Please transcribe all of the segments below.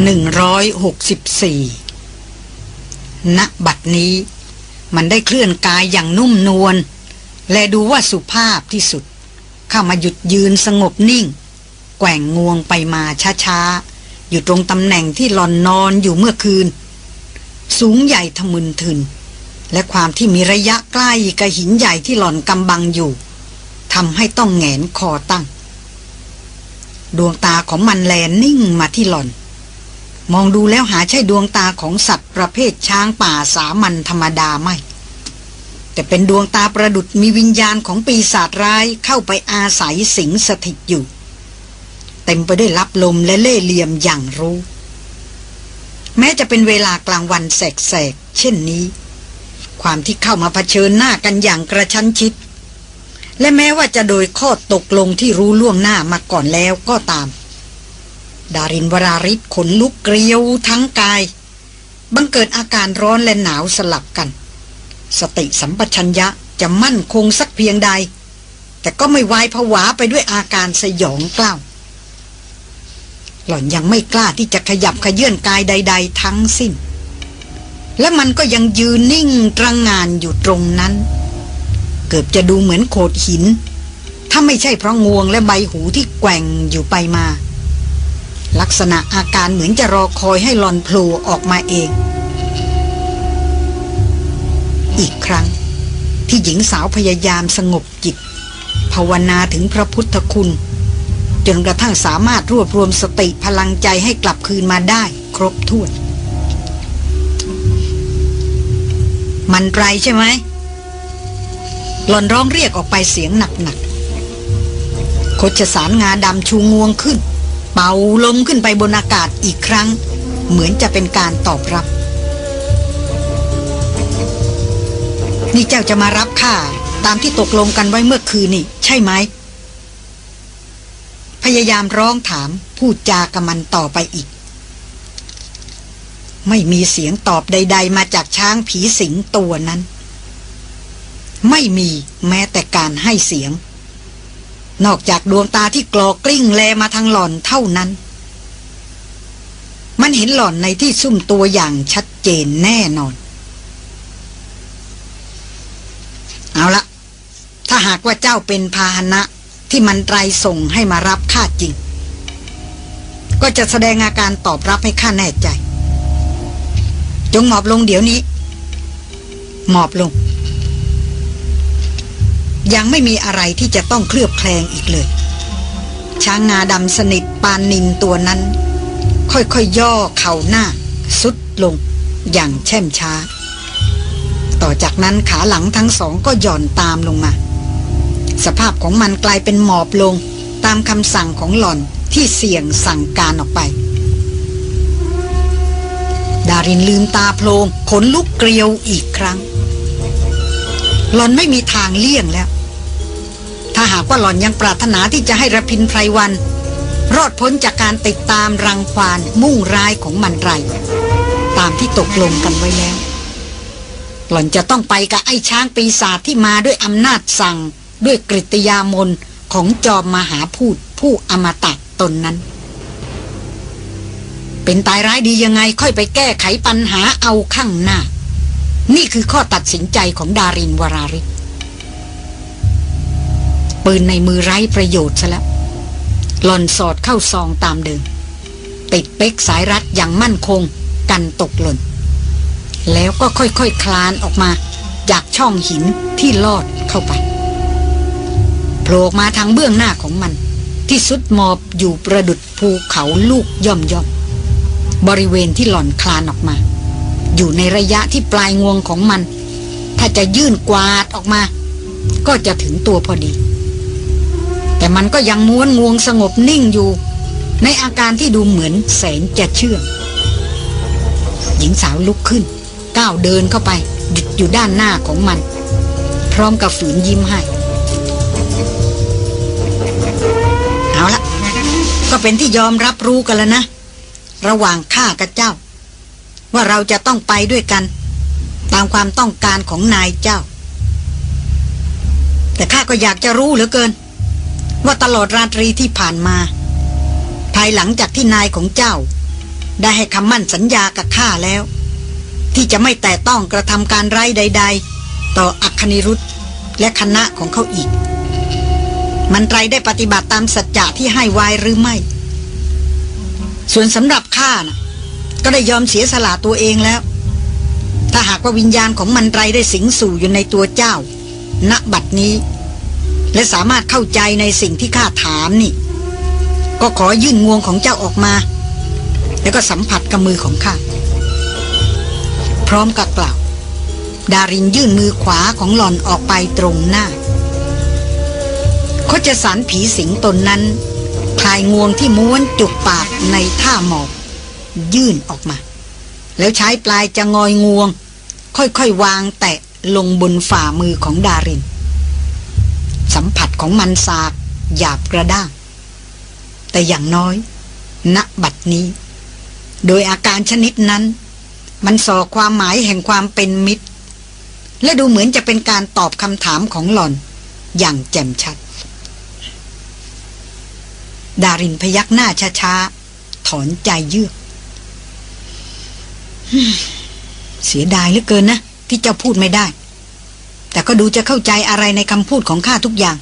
164 ณ บัดนี้ มันได้เคลื่อนกายอย่างนุ่มนวล และดูว่าสุภาพที่สุด เข้ามาหยุดยืนสงบนิ่ง แกว่งงวงไปมาช้าๆ อยู่ตรงตำแหน่งที่หลอนนอนอยู่เมื่อคืน สูงใหญ่ทะมึนทึน และความที่มีระยะใกล้กับหินใหญ่ที่หล่อนกำบังอยู่ทำให้ต้องแงนคอตั้ง ดวงตาของมันแลนิ่งมาที่หล่อน มองดูแล้วหาใช่ดวงตาของสัตว์ประเภทช้างป่าสามัญธรรมดาไม่ แต่เป็นดวงตาประดุดมีวิญญาณของปีศาจร้ายเข้าไปอาศัยสิงสถิตอยู่ เต็มไปด้วยรับลมและเล่เหลี่ยมอย่างรู้ แม้จะเป็นเวลากลางวันแสกๆเช่นนี้ ความที่เข้ามาเผชิญหน้ากันอย่างกระชั้นชิด และแม้ว่าจะโดยข้อตกลงที่รู้ล่วงหน้ามาก่อนแล้วก็ตาม ดารินวราริศขนลุกเกลียวทั้งกาย บังเกิดอาการร้อนและหนาวสลับกัน สติสัมปชัญญะจะมั่นคงสักเพียงใด แต่ก็ไม่วายผวาไปด้วยอาการสยองกล้าวหล่อนยังไม่กล้าที่จะขยับขยื่นกายใด ๆ ทั้งสิ้น และมันก็ยังยืนนิ่งตระงงานอยู่ตรงนั้น เกือบจะดูเหมือนโขดหิน ถ้าไม่ใช่เพราะงวงและใบหูที่แกว่งอยู่ไปมา ลักษณะอาการเหมือนจะรอคอยให้หลอนโผล่ออกมาเอง อีกครั้งที่หญิงสาวพยายามสงบจิต ภาวนาถึงพระพุทธคุณ จนกระทั่งสามารถรวบรวมสติพลังใจให้กลับคืนมาได้ครบถ้วน มันไรใช่ไหมหลอนร้องเรียกออกไปเสียงหนักๆโคชสารงาดำชูงวงขึ้น เป่าลมขึ้นไปบนอากาศอีกครั้ง เหมือนจะเป็นการตอบรับ นี่เจ้าจะมารับข้าตามที่ตกลงกันไว้เมื่อคืนนี่ ใช่ไหม พยายามร้องถามพูดจากับมันต่อไปอีก ไม่มีเสียงตอบใด ๆ มาจากช้างผีสิงตัวนั้น ไม่มีแม้แต่การให้เสียง นอกจากดวงตาที่กลอกลิ้งแลมาทางหล่อนเท่านั้น มันเห็นหล่อนในที่ซุ่มตัวอย่างชัดเจนแน่นอน เอาละถ้าหากว่าเจ้าเป็นพาหนะที่มันไตรส่งให้มารับข้าจริง ก็จะแสดงอาการตอบรับให้ข้าแน่ใจ จงหมอบลงเดี๋ยวนี้ หมอบลง ยังไม่มีอะไรที่จะต้องเคลือบแคลงอีกเลย ช้างงาดำสนิทปานนินตัวนั้น ค่อยๆยย่อเข่าหน้า สุดลงอย่างแช่มช้า ต่อจากนั้นขาหลังทั้งสองก็หย่อนตามลงมา สภาพของมันกลายเป็นหมอบลงตามคำสั่งของหล่อนที่เสี่ยงสั่งการออกไป ดารินลืมตาโพลงขนลุกเกลียวอีกครั้ง หล่อนไม่มีทางเลี่ยงแล้ว ถ้าหากว่าหล่อนยังปรารถนาที่จะให้ระพินไพรวัน รอดพ้นจากการติดตามรังควานมุ่งร้ายของมันไร ตามที่ตกลงกันไว้แล้ว หล่อนจะต้องไปกับไอ้ช้างปีศาจที่มาด้วยอำนาจสั่ง ด้วยกริยามนของจอมมหาพูดผู้อมตะตนนั้น เป็นตายร้ายดียังไงค่อยไปแก้ไขปัญหาเอาข้างหน้า นี่คือข้อตัดสินใจของดารินวราริศปืนในมือไร้ประโยชน์ซะแล้วหล่อนสอดเข้าซองตามเดิม ติดเป๊กสายรัดอย่างมั่นคงกันตกหล่น แล้วก็ค่อยๆคคลานออกมา จากช่องหินที่ลอดเข้าไปโผล่มาทางเบื้องหน้าของมัน ที่สุดมอบอยู่ประดุดภูเขาลูกย่อมย่อมบริเวณที่หล่อนคลานออกมา อยู่ในระยะที่ปลายงวงของมัน ถ้าจะยื่นกวาดออกมา ก็จะถึงตัวพอดี แต่มันก็ยังม้วนงวงสงบนิ่งอยู่ ในอาการที่ดูเหมือนแสนจะเชื่องหญิงสาวลุกขึ้น ก้าวเดินเข้าไปหยุดอยู่ด้านหน้าของมัน พร้อมกับฝืนยิ้มให้ เอาละก็เป็นที่ยอมรับรู้กันแล้วนะ ระหว่างข้ากับเจ้า ว่าเราจะต้องไปด้วยกัน ตามความต้องการของนายเจ้า แต่ข้าก็อยากจะรู้เหลือเกิน ว่าตลอดราตรีที่ผ่านมา ภายหลังจากที่นายของเจ้า ได้ให้คำมั่นสัญญากับข้าแล้ว ที่จะไม่แต่ต้องกระทำการไร้ใด ๆ ต่ออัคนิรุธและคณะของเขาอีก มันไตรได้ปฏิบัติตามสัจจะที่ให้ไว้หรือไม่ ส่วนสำหรับข้าน่ะ ก็ได้ยอมเสียสละตัวเองแล้ว ถ้าหากว่าวิญญาณของมันไรได้สิงสู่อยู่ในตัวเจ้า ณบัดนี้ และสามารถเข้าใจในสิ่งที่ข้าถามนี่ ก็ขอยื่นงวงของเจ้าออกมา แล้วก็สัมผัสกับมือของข้าพร้อมกับกล่าว ดารินยื่นมือขวาของหล่อนออกไปตรงหน้าโคจสารผีสิงตนนั้นคลายงวงที่ม้วนจุกปากในท่าหมอบ ยื่นออกมา แล้วใช้ปลายจะงอยงวง ค่อยๆวางแตะลงบนฝ่ามือของดาริน สัมผัสของมันสาก หยาบกระด้าง แต่อย่างน้อย ณบัดนี้ โดยอาการชนิดนั้น มันส่อความหมายแห่งความเป็นมิตร และดูเหมือนจะเป็นการตอบคำถามของหล่อน อย่างแจ่มชัด ดารินพยักหน้าช้าๆ ถอนใจเยือก เสียดายเหลือเกินนะ ที่เจ้าพูดไม่ได้ แต่ก็ดูจะเข้าใจอะไรในคำพูดของข้าทุกอย่าง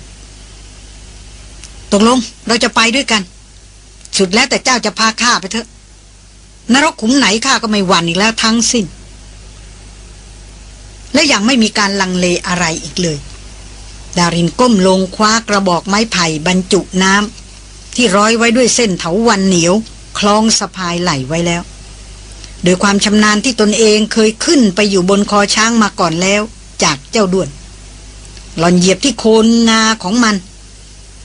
ตกลงเราจะไปด้วยกัน สุดแล้วแต่เจ้าจะพาข้าไปเถอะ นรกขุมไหนข้าก็ไม่หวั่นอีกแล้วทั้งสิ้น และยังไม่มีการลังเลอะไรอีกเลย ดารินก้มลงคว้ากระบอกไม้ไผ่บรรจุน้ำที่ร้อยไว้ด้วยเส้นเถาวันเหนียว คล้องสะพายไหลไว้แล้ว โดยความชำนาญที่ตนเองเคยขึ้นไปอยู่บนคอช้างมาก่อนแล้ว จากเจ้าด้วน หล่อนเหยียบที่โคนงาของมัน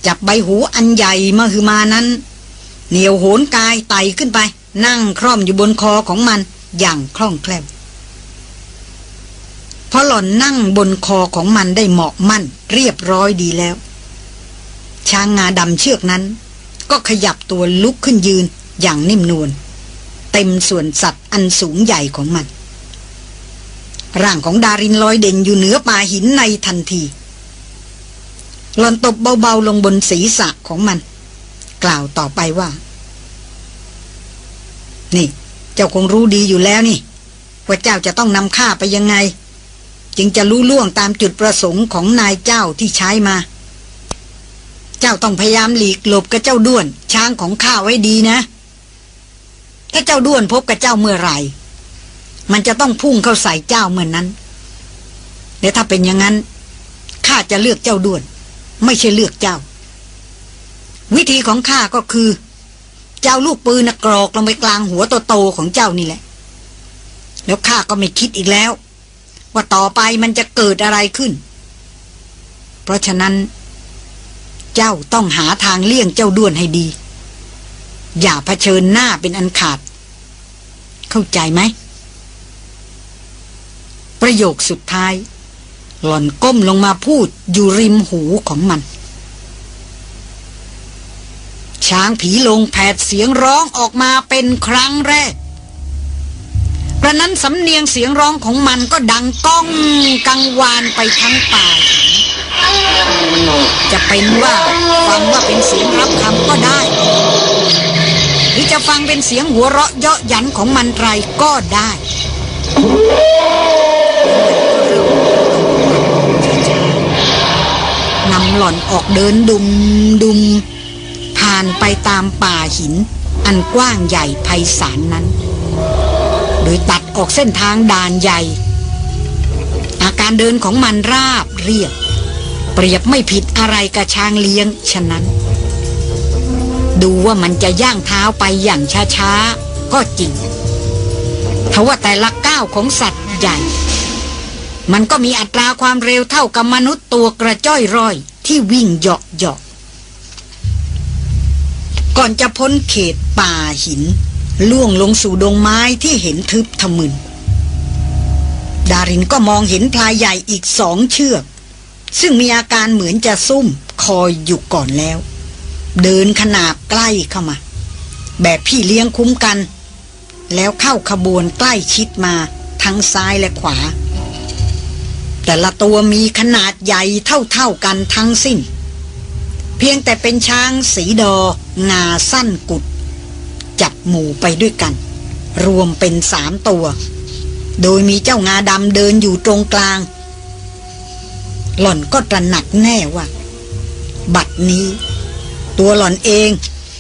จับใบหูอันใหญ่มาคือมานั้น เหนียวโหนกายไต่ขึ้นไป นั่งคร่อมอยู่บนคอของมันอย่างคล่องแคล่วพอหล่อนนั่งบนคอของมันได้เหมาะมั่น เรียบร้อยดีแล้ว ช้างงาดำเชือกนั้น ก็ขยับตัวลุกขึ้นยืนอย่างนิ่มนวล เต็มส่วนสัตว์อันสูงใหญ่ของมัน ร่างของดารินลอยเด่นอยู่เหนือป่าหินในทันทีหลอนตบเบาๆลงบนศีรษะของมัน กล่าวต่อไปว่า นี่ เจ้าคงรู้ดีอยู่แล้วนี่ ว่าเจ้าจะต้องนำข้าไปยังไง จึงจะรู้ล่วงตามจุดประสงค์ของนายเจ้าที่ใช้มา เจ้าต้องพยายามหลีกหลบกับเจ้าด้วน ช้างของข้าไว้ดีนะ ถ้าเจ้าด้วนพบกับเจ้าเมื่อไหร่ มันจะต้องพุ่งเข้าใส่เจ้าเมื่อนนั้นและถ้าเป็นอย่างนั้นข้าจะเลือกเจ้าด้วน ไม่ใช่เลือกเจ้า วิธีของข้าก็คือ เจ้าลูกปืนกรอกลงไปกลางหัวโตๆของเจ้านี่แหละ แล้วข้าก็ไม่คิดอีกแล้ว ว่าต่อไปมันจะเกิดอะไรขึ้น เพราะฉะนั้น เจ้าต้องหาทางเลี่ยงเจ้าด้วนให้ดี อย่าเผชิญหน้าเป็นอันขาด เข้าใจไหม ประโยคสุดท้าย หล่อนก้มลงมาพูดอยู่ริมหูของมัน ช้างผีลงแผดเสียงร้องออกมาเป็นครั้งแรกกระนั้นสำเนียงเสียงร้องของมันก็ดังก้องกังวานไปทั้งป่า จะเป็นว่าฟังว่าเป็นเสียงรับคำก็ได้ หรือจะฟังเป็นเสียงหัวเราะเยาะยันของมันไรก็ได้นำหล่อนออกเดินดุมดุมผ่านไปตามป่าหิน อันกว้างใหญ่ไพศาลนนั้น โดยตัดออกเส้นทางด่านใหญ่ อาการเดินของมันราบเรียบ เปรียบไม่ผิดอะไรกับช้างเลี้ยงฉะนั้น ดูว่ามันจะย่างเท้าไปอย่างช้าๆ ก็จริงทว่าแต่ละก้าวของสัตว์ใหญ่ มันก็มีอัตราความเร็วเท่ากับมนุษย์ตัวกระจ้อยร่อยที่วิ่งเหาะเหาะก่อนจะพ้นเขตป่าหิน ล่วงลงสู่ดงไม้ที่เห็นทึบทะมึน ดารินก็มองเห็นพลายใหญ่อีกสองเชือก ซึ่งมีอาการเหมือนจะซุ่มคอยอยู่ก่อนแล้ว เดินขนาบใกล้เข้ามา แบบพี่เลี้ยงคุ้มกัน แล้วเข้าขบวนใกล้ชิดมาทั้งซ้ายและขวา แต่ละตัวมีขนาดใหญ่เท่าๆกันทั้งสิ้น เพียงแต่เป็นช้างสีดองาสั้นกุด จับหมู่ไปด้วยกัน รวมเป็นสามตัว โดยมีเจ้างาดำเดินอยู่ตรงกลาง หล่อนก็ตระหนักแน่ว่า บัดนี้ ตัวหล่อนเอง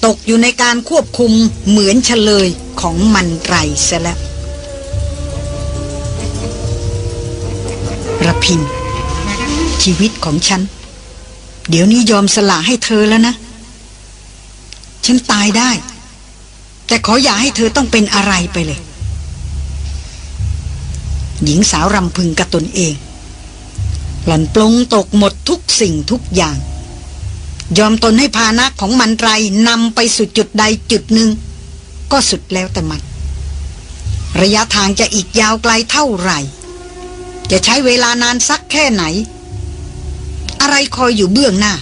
ตกอยู่ในการควบคุมเหมือนเฉลยของมันไรซะแล้วระพิน ชีวิตของฉัน เดี๋ยวนี้ยอมสละให้เธอแล้วนะ ฉันตายได้ แต่ขออย่าให้เธอต้องเป็นอะไรไปเลย หญิงสาวรำพึงกับตนเอง หล่อนปลงตกหมดทุกสิ่งทุกอย่าง ยอมตนให้พานะของมันไรนำไปสู่จุดใดจุดหนึ่ง ก็สุดแล้วแต่มัน ระยะทางจะอีกยาวไกลเท่าไหร่ จะใช้เวลานานสักแค่ไหน อะไรคอยอยู่เบื้องหน้า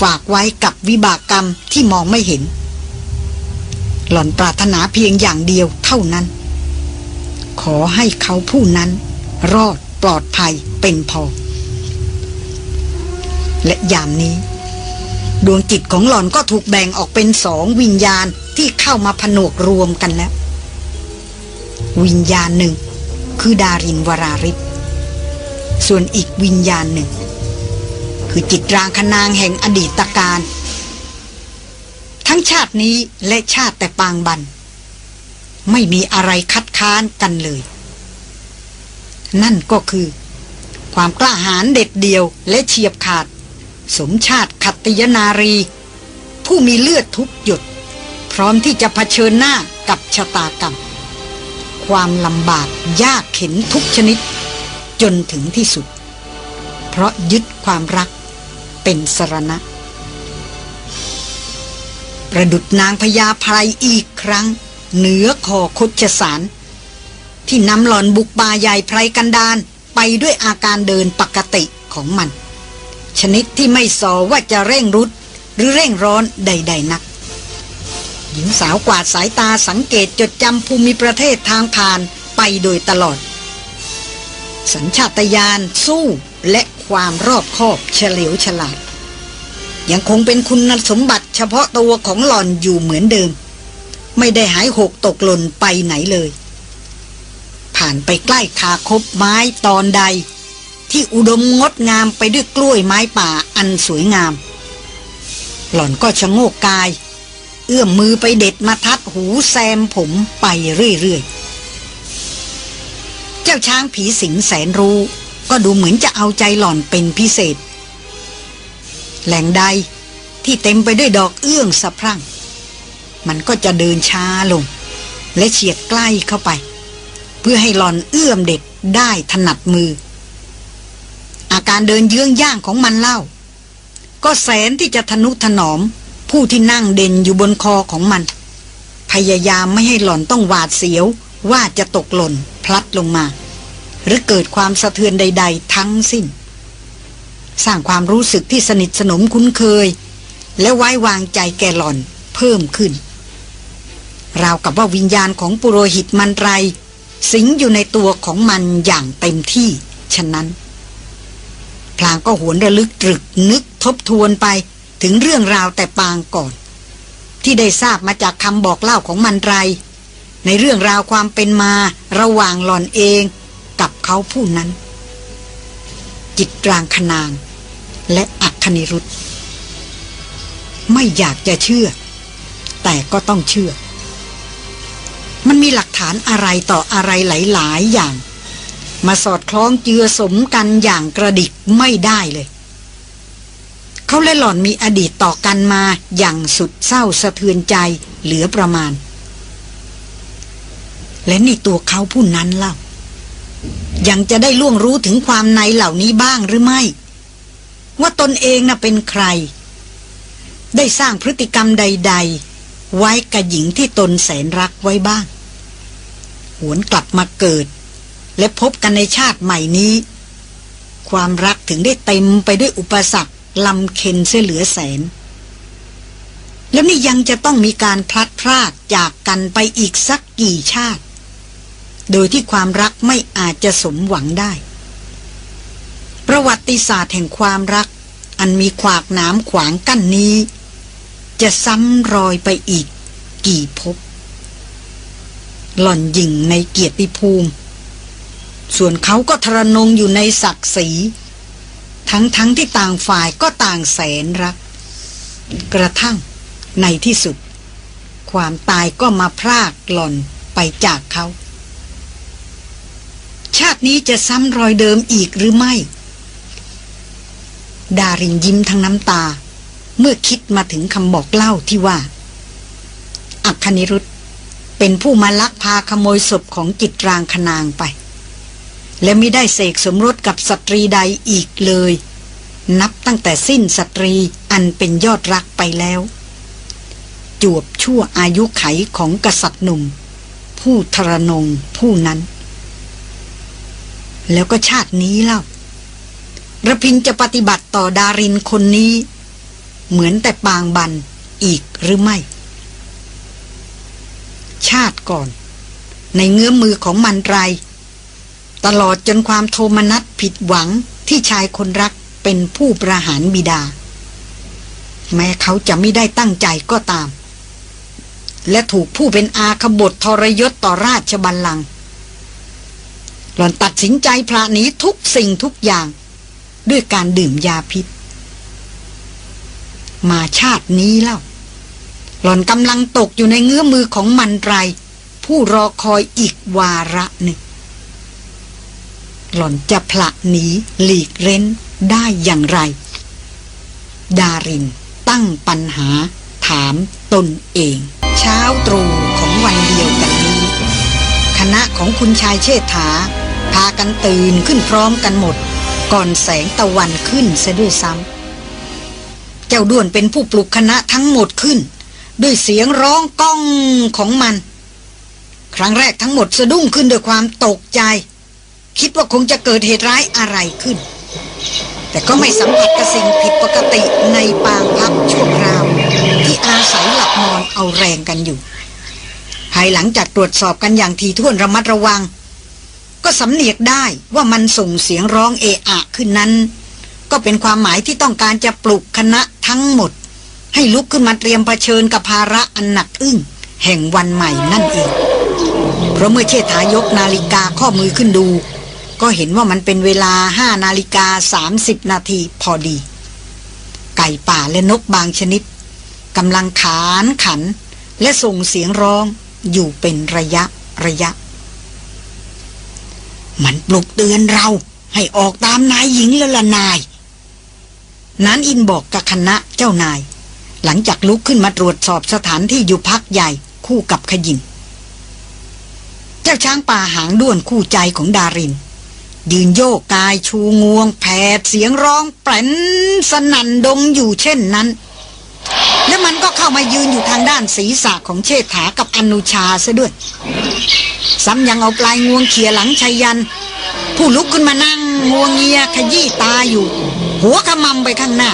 ฝากไว้กับวิบากกรรมที่มองไม่เห็น หล่อนปรารถนาเพียงอย่างเดียวเท่านั้น ขอให้เขาผู้นั้น รอดปลอดภัยเป็นพอ และยามนี้ ดวงจิตของหล่อนก็ถูกแบ่งออกเป็นสองวิญญาณที่เข้ามาผนวกรวมกันแล้ว วิญญาณหนึ่ง คือดารินวราริศส่วนอีกวิญญาณหนึ่ง คือจิตรางคนางแห่งอดีตการ ทั้งชาตินี้และชาติแต่ปางบัน ไม่มีอะไรคัดค้านกันเลย นั่นก็คือ ความกล้าหาญเด็ดเดียวและเฉียบขาด สมชาติขั ติยนารี ผู้มีเลือดทุกหยด พร้อมที่จะะเผชิญหน้ากับชะตากรรม ความลำบากยากเข็นทุกชนิด จนถึงที่สุด เพราะยึดความรักเป็นสรณะ ประดุดนางพญาไพรอีกครั้ง เหนือคอคดชสาร ที่นำหลอนบุกป่าใหญ่ไพรกันดานไปด้วยอาการเดินปกติของมัน ชนิดที่ไม่สอว่าจะเร่งรุด หรือเร่งร้อนใด ๆ นัก หญิงสาวกวาดสายตาสังเกตจดจำภูมิประเทศทางผ่านไปโดยตลอด สัญชาตญาณสู้และความรอบคอบเฉลียวฉลาด ยังคงเป็นคุณสมบัติเฉพาะตัวของหล่อนอยู่เหมือนเดิม ไม่ได้หายหกตกหล่นไปไหนเลย ผ่านไปใกล้คาคบไม้ตอนใด ที่อุดมงดงามไปด้วยกล้วยไม้ป่าอันสวยงาม หล่อนก็ชะโงกกาย เอื้อมมือไปเด็ดมาทัดหูแซมผมไปเรื่อยๆ เจ้าช้างผีสิงแสนรู้ ก็ดูเหมือนจะเอาใจหล่อนเป็นพิเศษ แหล่งใดที่เต็มไปด้วยดอกเอื้องสะพรั่ง มันก็จะเดินช้าลง และเฉียดใกล้เข้าไป เพื่อให้หล่อนเอื้อมเด็ดได้ถนัดมือ อาการเดินเยื้องย่างของมันเล่า ก็แสนที่จะทนุถนอม ผู้ที่นั่งเด่นอยู่บนคอของมัน พยายามไม่ให้หล่อนต้องหวาดเสียว ว่าจะตกหล่นพลัดลงมา หรือเกิดความสะเทือนใด ๆ ทั้งสิ้น สร้างความรู้สึกที่สนิทสนมคุ้นเคย และไว้วางใจแก่หล่อนเพิ่มขึ้น ราวกับว่าวิญญาณของปุโรหิตมันไร สิงอยู่ในตัวของมันอย่างเต็มที่ฉะนั้น พลางก็หวนระลึกตรึกนึกทบทวนไปถึงเรื่องราวแต่ปางก่อน ที่ได้ทราบมาจากคำบอกเล่าของมันไร ในเรื่องราวความเป็นมาระหว่างหล่อนเองกับเขาผู้นั้น จิตรางคนาง และอัคนิรุธไม่อยากจะเชื่อ แต่ก็ต้องเชื่อ มันมีหลักฐานอะไรต่ออะไรหลาย ๆ อย่าง มาสอดคล้องเจือสมกันอย่างกระดิกไม่ได้เลย เขาและหล่อนมีอดีตต่อกันมาอย่างสุดเศร้าสะเทือนใจเหลือประมาณ และนี่ตัวเขาผู้นั้นเล่า ยังจะได้ล่วงรู้ถึงความในเหล่านี้บ้างหรือไม่ ว่าตนเองน่ะเป็นใคร ได้สร้างพฤติกรรมใด ๆ ไว้กับหญิงที่ตนแสนรักไว้บ้าง หวนกลับมาเกิด และพบกันในชาติใหม่นี้ ความรักถึงได้เต็มไปด้วยอุปสรรคลำเค็นเสียเหลือแสน แล้วนี่ยังจะต้องมีการพลัดพรากจากกันไปอีกสักกี่ชาติ โดยที่ความรักไม่อาจจะสมหวังได้ ประวัติศาสตร์แห่งความรัก อันมีขวากหนามขวางกั้นนี้ จะซ้ำรอยไปอีกกี่ภพหล่อนยิงในเกียรติภูมิ ส่วนเขาก็ทรนงอยู่ในศักดิ์ศรีทั้งทั้งที่ต่างฝ่ายก็ต่างแสนรัก กระทั่งในที่สุด ความตายก็มาพรากหล่อนไปจากเขา ชาตินี้จะซ้ำรอยเดิมอีกหรือไม่ ดารินยิ้มทั้งน้ำตา เมื่อคิดมาถึงคำบอกเล่าที่ว่า อัคนิรุธเป็นผู้มาลักพาขโมยศพของจิตรางคนางไป และไม่ได้เสกสมรสกับสตรีใดอีกเลย นับตั้งแต่สิ้นสตรีอันเป็นยอดรักไปแล้ว จวบชั่วอายุขัยของกษัตริย์หนุ่ม ผู้ทรนงผู้นั้น แล้วก็ชาตินี้เล่าระพินจะปฏิบัติต่อดารินคนนี้ เหมือนแต่ปางบันอีกหรือไม่ ชาติก่อน ในเงื้อมือของมันไร ตลอดจนความโทมนัสผิดหวังที่ชายคนรักเป็นผู้ประหารบิดา แม้เขาจะไม่ได้ตั้งใจก็ตาม และถูกผู้เป็นอาขบฏทรยศต่อราชบัลลังก์หล่อนตัดสินใจพระนี้ทุกสิ่งทุกอย่าง ด้วยการดื่มยาพิษ มาชาตินี้เล่า หล่อนกำลังตกอยู่ในเงื้อมือของมันไร ผู้รอคอยอีกวาระหนึ่ง หล่อนจะผละหนีหลีกเร้นได้อย่างไร ดารินตั้งปัญหาถามตนเอง เช้าตรู่ของวันเดียวกันนี้ คณะของคุณชายเชษฐา พากันตื่นขึ้นพร้อมกันหมด ก่อนแสงตะวันขึ้นเสด้วยซ้ำเจ้าด้วนเป็นผู้ปลุกคณะทั้งหมดขึ้น ด้วยเสียงร้องก้องของมัน ครั้งแรกทั้งหมดสะดุ้งขึ้นด้วยความตกใจ คิดว่าคงจะเกิดเหตุร้ายอะไรขึ้น แต่ก็ไม่สัมผัสกับสิ่งผิดปกติในปางพักชั่วคราว ที่อาศัยหลับนอนเอาแรงกันอยู่ ภายหลังจากตรวจสอบกันอย่างทีท่วนระมัดระวัง ก็สำเนียกได้ว่ามันส่งเสียงร้องเอะอะขึ้นนั้น ก็เป็นความหมายที่ต้องการจะปลุกคณะทั้งหมด ให้ลุกขึ้นมาเตรียมเผชิญกับภาระอันหนักอึ้งแห่งวันใหม่นั่นเอง เพราะเมื่อเชษฐายกนาฬิกาข้อมือขึ้นดู ก็เห็นว่ามันเป็นเวลาห้านาฬิกาสามสิบนาทีพอดี ไก่ป่าและนกบางชนิดกำลังขานขัน และส่งเสียงร้องอยู่เป็นระยะระยะ มันปลุกเตือนเราให้ออกตามนายหญิงแล้วละนาย นั้นอินบอกกับคณะเจ้านาย หลังจากลุกขึ้นมาตรวจสอบสถานที่อยู่พักใหญ่คู่กับขยินเจ้าช้างป่าหางด้วนคู่ใจของดาริน ยืนโยกกายชูงวงแผดเสียงร้องแปรนสนั่นดงอยู่เช่นนั้น แล้วมันก็เข้ามายืนอยู่ทางด้านศีรษะของเชษฐากับอนุชาซะด้วย ซ้ำยังเอาปลายงวงเขี่ยหลังชัยยัน ผู้ลุกขึ้นมานั่งงวงเงียขยี้ตาอยู่ หัวขมำไปข้างหน้า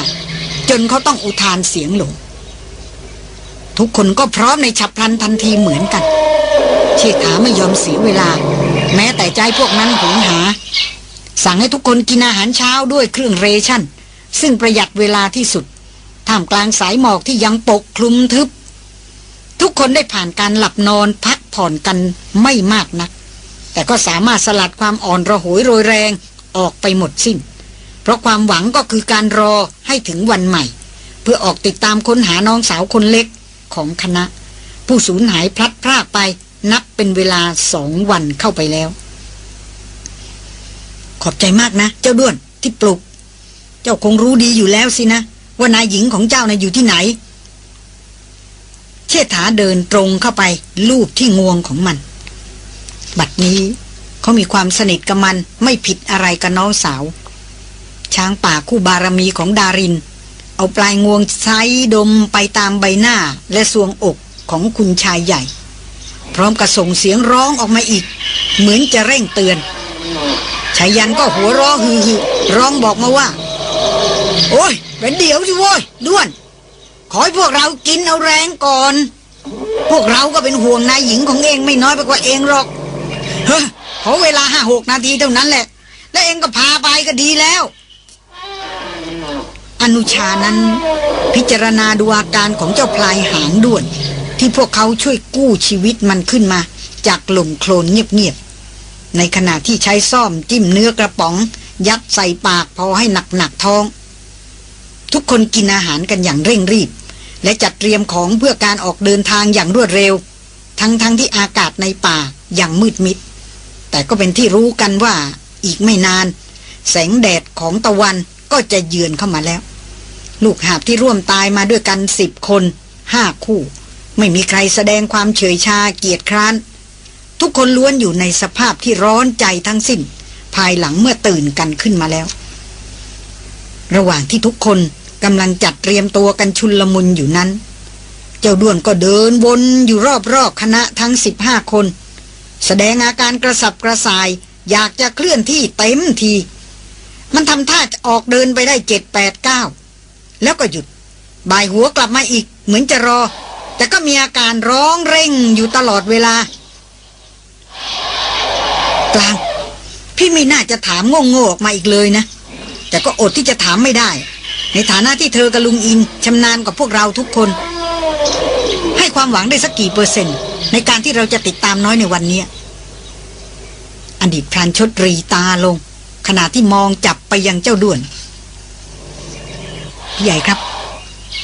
จนเขาต้องอุทานเสียงหลงทุกคนก็พร้อมในฉับพลันทันทีเหมือนกัน เชษฐาไม่ยอมเสียเวลา แม้แต่ใจพวกนั้นหงหา สั่งให้ทุกคนกินอาหารเช้าด้วยเครื่องเรชั่น ซึ่งประหยัดเวลาที่สุด ท่ามกลางสายหมอกที่ยังปกคลุมทึบ ทุกคนได้ผ่านการหลับนอนพักผ่อนกันไม่มากนัก แต่ก็สามารถสลัดความอ่อนระหวยโรยแรงออกไปหมดสิ้น เพราะความหวังก็คือการรอให้ถึงวันใหม่ เพื่อออกติดตามค้นหาน้องสาวคนเล็กของคณะ ผู้สูญหายพลัดพรากไป นับเป็นเวลาสองวันเข้าไปแล้ว ขอบใจมากนะ เจ้าด้วนที่ปลุก เจ้าคงรู้ดีอยู่แล้วสินะ ว่านายหญิงของเจ้านะ่ะอยู่ที่ไหน เชษฐาเดินตรงเข้าไป ลูบที่งวงของมัน บัดนี้เขามีความสนิทกับมันไม่ผิดอะไรกับน้องสาว ช้างป่าคู่บารมีของดาริน เอาปลายงวงใช้ดมไปตามใบหน้าและสวงอกของคุณชายใหญ่ พร้อมกับส่งเสียงร้องออกมาอีก เหมือนจะเร่งเตือนชายันก็หัวร้อฮือฮือร้องบอกมาว่า โอ้ยเป็นเดี๋ยวสิโว้ยด้วน ขอให้พวกเรากินเอาแรงก่อน พวกเราก็เป็นห่วงนายหญิงของเองไม่น้อยไปกว่าเองหรอกเฮ้ยขอเวลาห้าหกนาทีเท่านั้นแหละ แล้วเองก็พาไปก็ดีแล้ว อนุชานั้น พิจารณาดูอาการของเจ้าพลายหางด้วน ที่พวกเขาช่วยกู้ชีวิตมันขึ้นมา จากหล่มโคลนเงียบๆ ในขณะที่ใช้ซ่อมจิ้มเนื้อกระป๋อง ยัดใส่ปากพอให้หนักๆท้อง ทุกคนกินอาหารกันอย่างเร่งรีบ และจัดเตรียมของเพื่อการออกเดินทางอย่างรวดเร็ว ทั้งๆทที่อากาศในป่าอย่างมืดมิด แต่ก็เป็นที่รู้กันว่าอีกไม่นาน แสงแดดของตะวันก็จะเยือนเข้ามาแล้ว ลูกหาบที่ร่วมตายมาด้วยกันสิบคนห้าคู่ ไม่มีใครแสดงความเฉยชาเกียจคร้าน ทุกคนล้วนอยู่ในสภาพที่ร้อนใจทั้งสิ้น ภายหลังเมื่อตื่นกันขึ้นมาแล้ว ระหว่างที่ทุกคนกำลังจัดเตรียมตัวกันชุนลมุนอยู่นั้น เจ้าด้วนก็เดินวนอยู่รอบๆคณะทั้งสิบห้าคน แสดงอาการกระสับกระส่ายอยากจะเคลื่อนที่เต็มที มันทำท่าจะออกเดินไปได้เจ็ดแปดเก้าแล้วก็หยุด บ่ายหัวกลับมาอีกเหมือนจะรอ แต่ก็มีอาการร้องเร่งอยู่ตลอดเวลา กลาง พี่ไม่น่าจะถามโง่ๆออกมาอีกเลยนะ แต่ก็อดที่จะถามไม่ได้ ในฐานะที่เธอกับลุงอินชำนาญกับพวกเราทุกคน ให้ความหวังได้สักกี่เปอร์เซ็นต์ ในการที่เราจะติดตามน้อยในวันนี้ อดีตพรานชดรีตาลง ขณะที่มองจับไปยังเจ้าด้วนพี่ใหญ่ครับ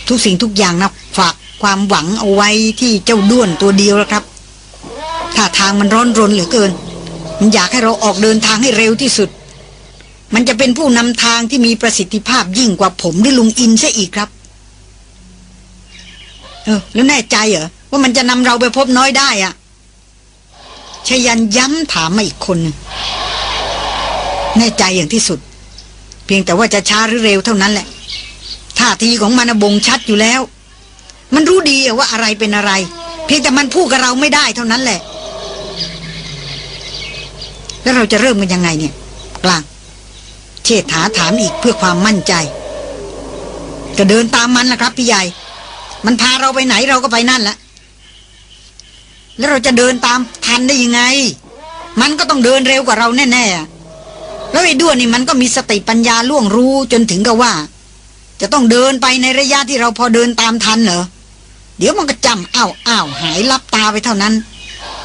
ทุกสิ่งทุกอย่างนะฝาก ความหวังเอาไว้ที่เจ้าด้วนตัวเดียวแล้วครับถ้าทางมันร้อนรนเหลือเกิน มันอยากให้เราออกเดินทางให้เร็วที่สุด มันจะเป็นผู้นำทางที่มีประสิทธิภาพยิ่งกว่าผมหรือลุงอินซะอีกครับ เออ แล้วแน่ใจเหรอว่ามันจะนำเราไปพบน้อยได้อะชยันย้ำถามมาอีกคนนึงแน่ใจอย่างที่สุด เพียงแต่ว่าจะช้าหรือเร็วเท่านั้นแหละท่าทีของมันบ่งชัดอยู่แล้ว มันรู้ดีว่าอะไรเป็นอะไร เพียงแต่มันพูดกับเราไม่ได้เท่านั้นแหละ แล้วเราจะเริ่มกันยังไงเนี่ย กลาง เชษฐาถามอีกเพื่อความมั่นใจ ก็เดินตามมันนะครับพี่ใหญ่ มันพาเราไปไหนเราก็ไปนั่นแหละแล้วเราจะเดินตามทันได้ยังไง มันก็ต้องเดินเร็วกว่าเราแน่ๆ แล้วไอ้ด้วนนี่มันก็มีสติปัญญาล่วงรู้จนถึงกับว่า จะต้องเดินไปในระยะที่เราพอเดินตามทันเหรอ เดี๋ยวมันก็จำอ้าวอ้าวหายลับตาไปเท่านั้น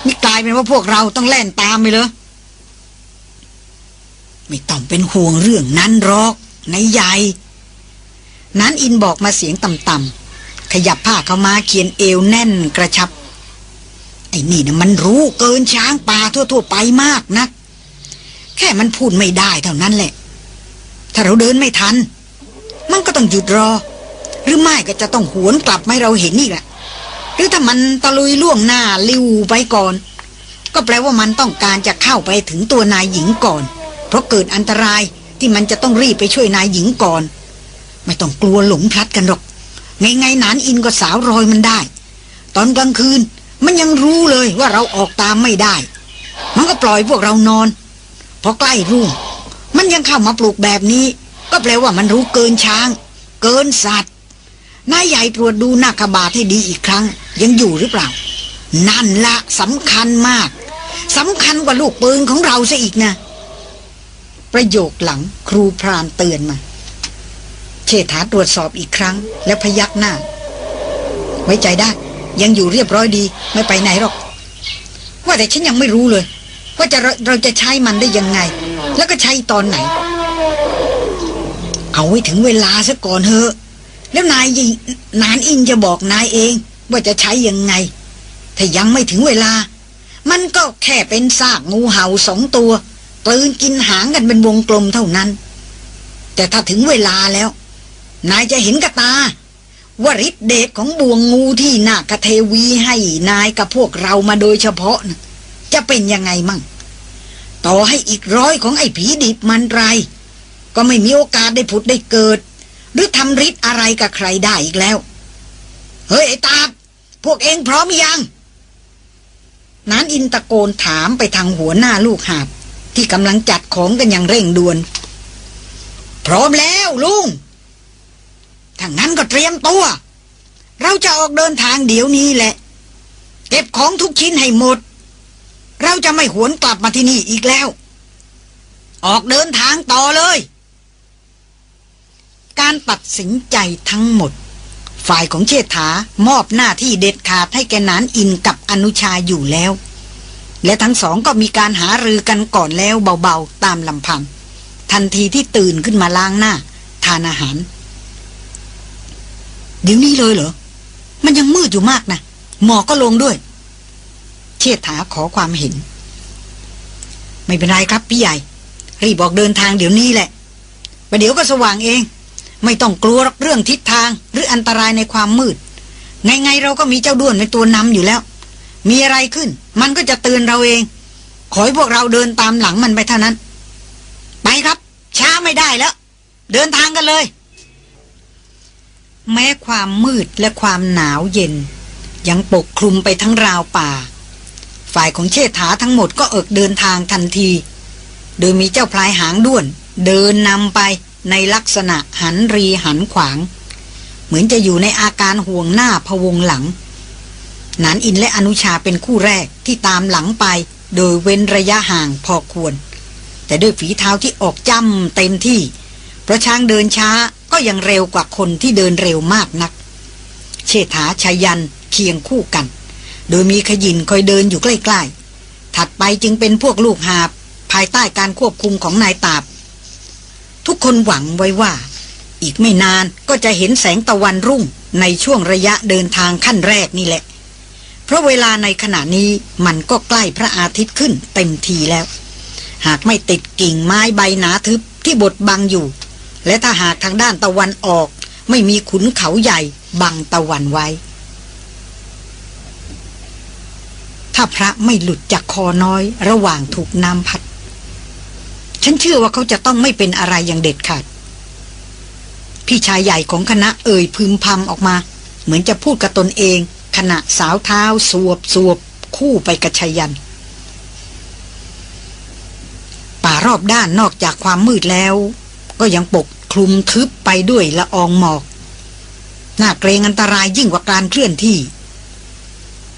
นี่กลายเป็นว่าพวกเราต้องแล่นตามไปเลยไม่ต้องเป็นห่วงเรื่องนั้นหรอกนายใหญ่นั้นอินบอกมาเสียงต่ำๆขยับผ้าเข้ามาเขียนเอวแน่นกระชับ ไอ้นี่นะมันรู้เกินช้างป่าทั่วๆไปมากนะัก แค่มันพูดไม่ได้เท่านั้นแหละ ถ้าเราเดินไม่ทัน มันก็ต้องหยุดรอ หรือไม่ก็จะต้องหวนกลับมาให้เราเห็นนี่แหละ หรือถ้ามันตะลุยล่วงหน้าลิ้วไปก่อน ก็แปลว่ามันต้องการจะเข้าไปถึงตัวนายหญิงก่อน เพราะเกิดอันตรายที่มันจะต้องรีบไปช่วยนายหญิงก่อน ไม่ต้องกลัวหลงพลัดกันหรอก ไงไงนานอินก็สาวรอยมันได้ ตอนกลางคืนมันยังรู้เลยว่าเราออกตามไม่ได้ มันก็ปล่อยพวกเรานอนพอใกล้รุ่งมันยังเข้ามาปลูกแบบนี้ ก็แปลว่ามันรู้เกินช้าง เกินสัตว์ นายใหญ่ตรวจดูหน้าขบาทให้ดีอีกครั้ง ยังอยู่หรือเปล่า นั่นละสำคัญมากสำคัญกว่าลูกปืนของเราซะอีกนะ ประโยคหลังครูพรานเตือนมาเชษฐาตรวจสอบอีกครั้ง แล้วพยักหน้า ไว้ใจได้ ยังอยู่เรียบร้อยดี ไม่ไปไหนหรอก ว่าแต่ฉันยังไม่รู้เลย ว่าจะเราจะใช้มันได้ยังไง แล้วก็ใช้ตอนไหน เอาไว้ถึงเวลาซะก่อนเถอะ แล้วนายยิงนานอินจะบอกนายเอง ว่าจะใช้ยังไง ถ้ายังไม่ถึงเวลา มันก็แค่เป็นซากงูเห่าสองตัวกลืนกินหางกันเป็นวงกลมเท่านั้น แต่ถ้าถึงเวลาแล้ว นายจะเห็นกับตา ว่าฤทธิเดชของบ่วงงูที่นากเทวีให้นายกับพวกเรามาโดยเฉพาะนะจะเป็นยังไงมั่ง ต่อให้อีกร้อยของไอ้ผีดิบมันไร ก็ไม่มีโอกาสได้ผุดได้เกิด หรือทำฤทธิ์อะไรกับใครได้อีกแล้ว เฮ้ยไอ้ตาพวกเองพร้อมยังนานอินตะโกนถามไปทางหัวหน้าลูกหาบ ที่กำลังจัดของกันอย่างเร่งด่วน พร้อมแล้วลุงถ้างั้นก็เตรียมตัว เราจะออกเดินทางเดี๋ยวนี้แหละ เก็บของทุกชิ้นให้หมด เราจะไม่หวนกลับมาที่นี่อีกแล้ว ออกเดินทางต่อเลย การตัดสินใจทั้งหมด ฝ่ายของเชษฐามอบหน้าที่เด็ดขาดให้แกนานอินกับอนุชาอยู่แล้ว และทั้งสองก็มีการหารือกันก่อนแล้วเบาๆตามลำพัง ทันทีที่ตื่นขึ้นมาล้างหน้า ทานอาหาร เดี๋ยวนี้เลยเหรอ มันยังมืดอยู่มากนะหมอก็ลงด้วย เชิดถาขอความเห็น ไม่เป็นไรครับพี่ใหญ่ รีบบอกเดินทางเดี๋ยวนี้แหละประเดี๋ยวก็สว่างเอง ไม่ต้องกลัวเรื่องทิศทางหรืออันตรายในความมืด ไงๆเราก็มีเจ้าด้วนเป็นตัวนำอยู่แล้ว มีอะไรขึ้น มันก็จะเตือนเราเอง ขอให้พวกเราเดินตามหลังมันไปเท่านั้น ไปครับ ช้าไม่ได้แล้ว เดินทางกันเลย แม้ความมืดและความหนาวเย็น ยังปกคลุมไปทั้งราวป่า ฝ่ายของเชษฐาทั้งหมดก็เอิกเดินทางทันที โดยมีเจ้าพลายหางด้วน เดินนำไป ในลักษณะหันรีหันขวาง เหมือนจะอยู่ในอาการห่วงหน้าพวงหลังนานอินและอนุชาเป็นคู่แรกที่ตามหลังไป โดยเว้นระยะห่างพอควร แต่ด้วยฝีเท้าที่ออกจ้ำเต็มที่ เพราะช้างเดินช้าก็ยังเร็วกว่าคนที่เดินเร็วมากนัก เชษฐาชายันเคียงคู่กัน โดยมีขยินคอยเดินอยู่ใกล้ๆ ถัดไปจึงเป็นพวกลูกหาบ ภายใต้การควบคุมของนายตาบ ทุกคนหวังไว้ว่า อีกไม่นานก็จะเห็นแสงตะวันรุ่งในช่วงระยะเดินทางขั้นแรกนี่แหละ เพราะเวลาในขณะนี้มันก็ใกล้พระอาทิตย์ขึ้นเต็มทีแล้ว หากไม่ติดกิ่งไม้ใบหนาทึบที่บดบังอยู่ และถ้าหากทางด้านตะวันออก ไม่มีขุนเขาใหญ่บังตะวันไว้ ถ้าพระไม่หลุดจากคอน้อยระหว่างถูกน้ำพัด ฉันเชื่อว่าเขาจะต้องไม่เป็นอะไรอย่างเด็ดขาด พี่ชายใหญ่ของคณะเอ่ยพึมพำออกมา เหมือนจะพูดกับตนเอง ขณะสาวเท้าสวบสวบคู่ไปกับชายัน ป่ารอบด้านนอกจากความมืดแล้ว ก็ยังปกคลุมทึบไปด้วยละอองหมอกน่าเกรงอันตรายยิ่งกว่าการเคลื่อนที่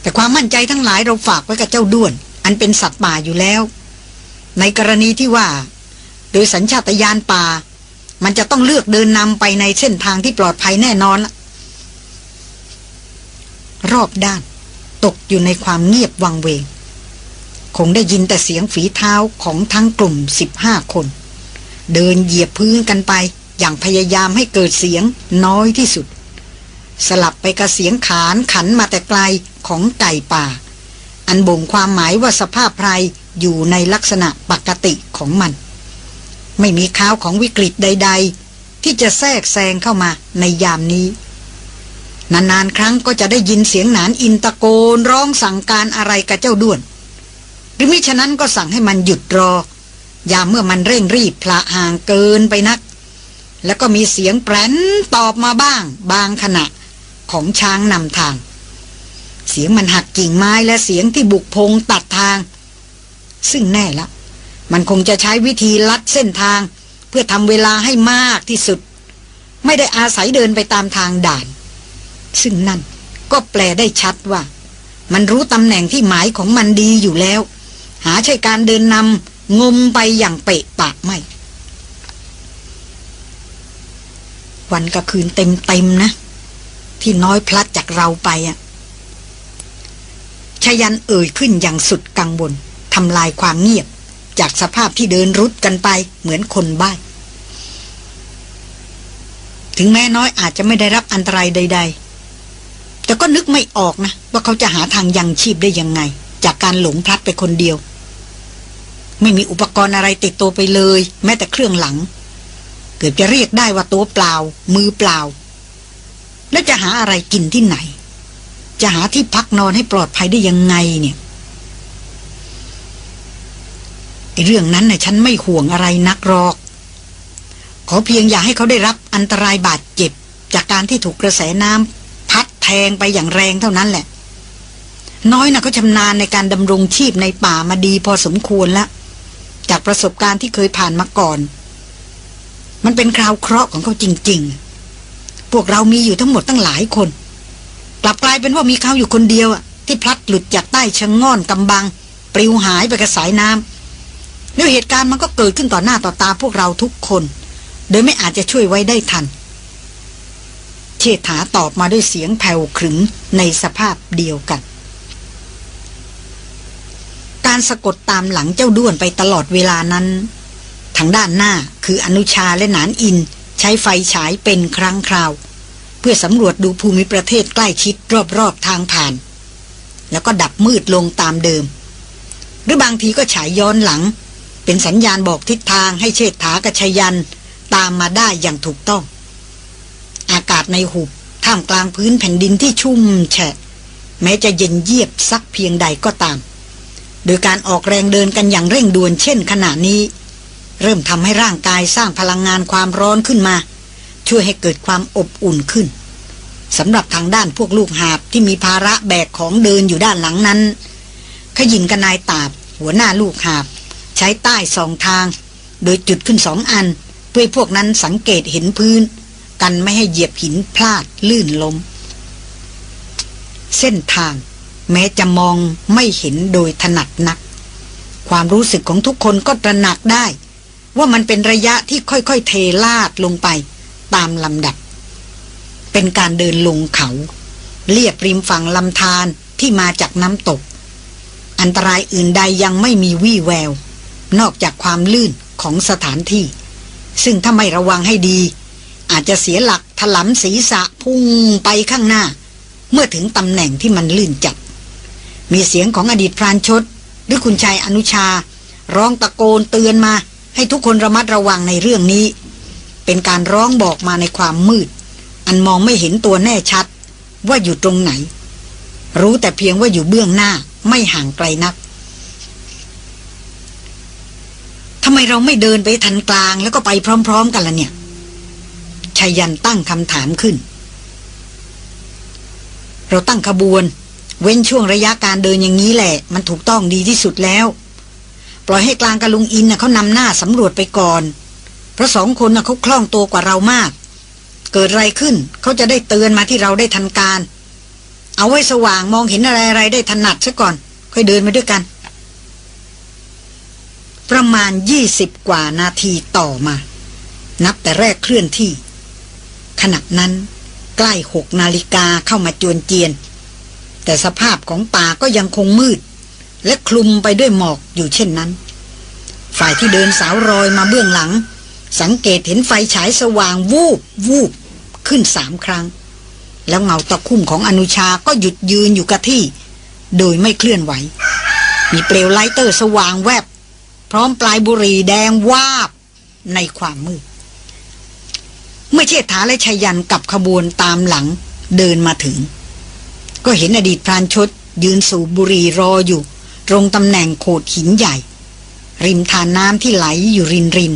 แต่ความมั่นใจทั้งหลายเราฝากไว้กับเจ้าด้วน อันเป็นสัตว์ป่าอยู่แล้ว ในกรณีที่ว่า โดยสัญชาตญาณป่า มันจะต้องเลือกเดินนำไปในเส้นทางที่ปลอดภัยแน่นอนละรอบด้านตกอยู่ในความเงียบวังเวง คงได้ยินแต่เสียงฝีเท้าของทั้งกลุ่มสิบห้าคน เดินเหยียบพื้นกันไป อย่างพยายามให้เกิดเสียงน้อยที่สุด สลับไปกับเสียงขานขันมาแต่ไกลของไก่ป่า อันบ่งความหมายว่าสภาพไพรอยู่ในลักษณะปกติของมัน ไม่มีข้าวของวิกฤตใด ๆ ที่จะแทรกแซงเข้ามาในยามนี้ นานๆครั้งก็จะได้ยินเสียงหนานอินตะโกนร้องสั่งการอะไรกับเจ้าด้วน หรือมิฉะนั้นก็สั่งให้มันหยุดรอ ยามเมื่อมันเร่งรีบพละห่างเกินไปนัก แล้วก็มีเสียงแปรนตอบมาบ้าง บางขณะของช้างนำทาง เสียงมันหักกิ่งไม้และเสียงที่บุกพงตัดทาง ซึ่งแน่ละ มันคงจะใช้วิธีลัดเส้นทาง เพื่อทำเวลาให้มากที่สุด ไม่ได้อาศัยเดินไปตามทางด่าน ซึ่งนั่นก็แปลได้ชัดว่า มันรู้ตำแหน่งที่หมายของมันดีอยู่แล้ว หาใช่การเดินนำงมไปอย่างเปะปากไม่ วันกับคืนเต็มๆนะ ที่น้อยพลัดจากเราไปอะชยันเอ่ยขึ้นอย่างสุดกังวลทำลายความเงียบ จากสภาพที่เดินรุดกันไปเหมือนคนบ้าถึงแม้น้อยอาจจะไม่ได้รับอันตรายใด ๆ แต่ก็นึกไม่ออกนะ ว่าเขาจะหาทางยังชีพได้ยังไง จากการหลงพลัดไปคนเดียว ไม่มีอุปกรณ์อะไรติดตัวไปเลย แม้แต่เครื่องหลัง เกือบจะเรียกได้ว่าตัวเปล่า มือเปล่า แล้วจะหาอะไรกินที่ไหน จะหาที่พักนอนให้ปลอดภัยได้ยังไงเนี่ยไอ้ เรื่องนั้นน่ะฉันไม่ห่วงอะไรนักหรอก ขอเพียงอย่าให้เขาได้รับอันตรายบาดเจ็บ จากการที่ถูกกระแสน้ำพัดแทงไปอย่างแรงเท่านั้นแหละ น้อยนะเขาชำนาญในการดำรงชีพในป่ามาดีพอสมควรแล้วจากประสบการณ์ที่เคยผ่านมาก่อน มันเป็นคราวเคราะห์ของเขาจริง ๆ พวกเรามีอยู่ทั้งหมดตั้งหลายคน กลับกลายเป็นว่ามีเขาอยู่คนเดียวอะที่พลัดหลุดจากใต้ชะงง่อนกำบัง ปลิวหายไปกับสายน้ำ แล้วเหตุการณ์มันก็เกิดขึ้นต่อหน้าต่อตาพวกเราทุกคน โดยไม่อาจจะช่วยไว้ได้ทัน เชษฐาตอบมาด้วยเสียงแผ่วขรึมในสภาพเดียวกัน การสะกดตามหลังเจ้าด้วนไปตลอดเวลานั้น ทางด้านหน้าคืออนุชาและนานอินใช้ไฟฉายเป็นครั้งคราว เพื่อสำรวจดูภูมิประเทศใกล้ชิดรอบๆทางผ่าน แล้วก็ดับมืดลงตามเดิม หรือบางทีก็ฉายย้อนหลัง เป็นสัญญาณบอกทิศทางให้เชษฐากระชยัน ตามมาได้อย่างถูกต้อง อากาศในหุบท่ามกลางพื้นแผ่นดินที่ชุ่มแฉะ แม้จะเย็นเยียบสักเพียงใดก็ตาม โดยการออกแรงเดินกันอย่างเร่งด่วนเช่นขณะนี้ เริ่มทำให้ร่างกายสร้างพลังงานความร้อนขึ้นมา ช่วยให้เกิดความอบอุ่นขึ้นสำหรับทางด้านพวกลูกหาบที่มีภาระแบกของเดินอยู่ด้านหลังนั้นขยินกับนายตาบ หัวหน้าลูกหาบ ใช้ใต้สองทาง โดยจุดขึ้นสองอัน เพื่อพวกนั้นสังเกตเห็นพื้น กันไม่ให้เหยียบหินพลาดลื่นล้มเส้นทางแม้จะมองไม่เห็นโดยถนัดนัก ความรู้สึกของทุกคนก็ตระหนักได้ ว่ามันเป็นระยะที่ค่อยๆเทลาดลงไปตามลำดับ เป็นการเดินลงเขา เลียบริมฝั่งลำธารที่มาจากน้ำตก อันตรายอื่นใดยังไม่มีวี่แวว นอกจากความลื่นของสถานที่ ซึ่งถ้าไม่ระวังให้ดี อาจจะเสียหลักถลำศีรษะพุ่งไปข้างหน้า เมื่อถึงตำแหน่งที่มันลื่นจัด มีเสียงของอดีตพรานชด หรือคุณชายอนุชา ร้องตะโกนเตือนมา ให้ทุกคนระมัดระวังในเรื่องนี้ เป็นการร้องบอกมาในความมืด อันมองไม่เห็นตัวแน่ชัด ว่าอยู่ตรงไหน รู้แต่เพียงว่าอยู่เบื้องหน้าไม่ห่างไกลนัก ทำไมเราไม่เดินไปทันกลางแล้วก็ไปพร้อม ๆ กันล่ะเนี่ยชายันตั้งคำถามขึ้น เราตั้งขบวน เว้นช่วงระยะการเดินอย่างนี้แหละ มันถูกต้องดีที่สุดแล้ว ปล่อยให้กลางกับลุงอินนะเขานำหน้าสำรวจไปก่อน เพราะสองคนน่ะเขาคล่องตัวกว่าเรามาก เกิดอะไรขึ้นเขาจะได้เตือนมาที่เราได้ทันการ เอาไว้สว่างมองเห็นอะไรอะไรได้ถนัดซะก่อน ค่อยเดินมาด้วยกัน ประมาณยี่สิบกว่านาทีต่อมา นับแต่แรกเคลื่อนที่ ขณะนั้นใกล้หกนาฬิกาเข้ามาจวนเจียน แต่สภาพของป่าก็ยังคงมืด และคลุมไปด้วยหมอกอยู่เช่นนั้น ฝ่ายที่เดินสาวรอยมาเบื้องหลัง สังเกตเห็นไฟฉายสว่างวูบวูบขึ้นสามครั้ง แล้วเงาตะคุ่มของอนุชาก็หยุดยืนอยู่กับที่ โดยไม่เคลื่อนไหว มีเปลวไลเตอร์สว่างแวบ พร้อมปลายบุหรี่แดงวาบในความมืด เมื่อเชษฐาและชัยยันกับขบวนตามหลังเดินมาถึง ก็เห็นอดีตพรานชดยืนสูบบุหรี่รออยู่ ตรงตำแหน่งโขดหินใหญ่ ริมทานน้ำที่ไหลอยู่รินริน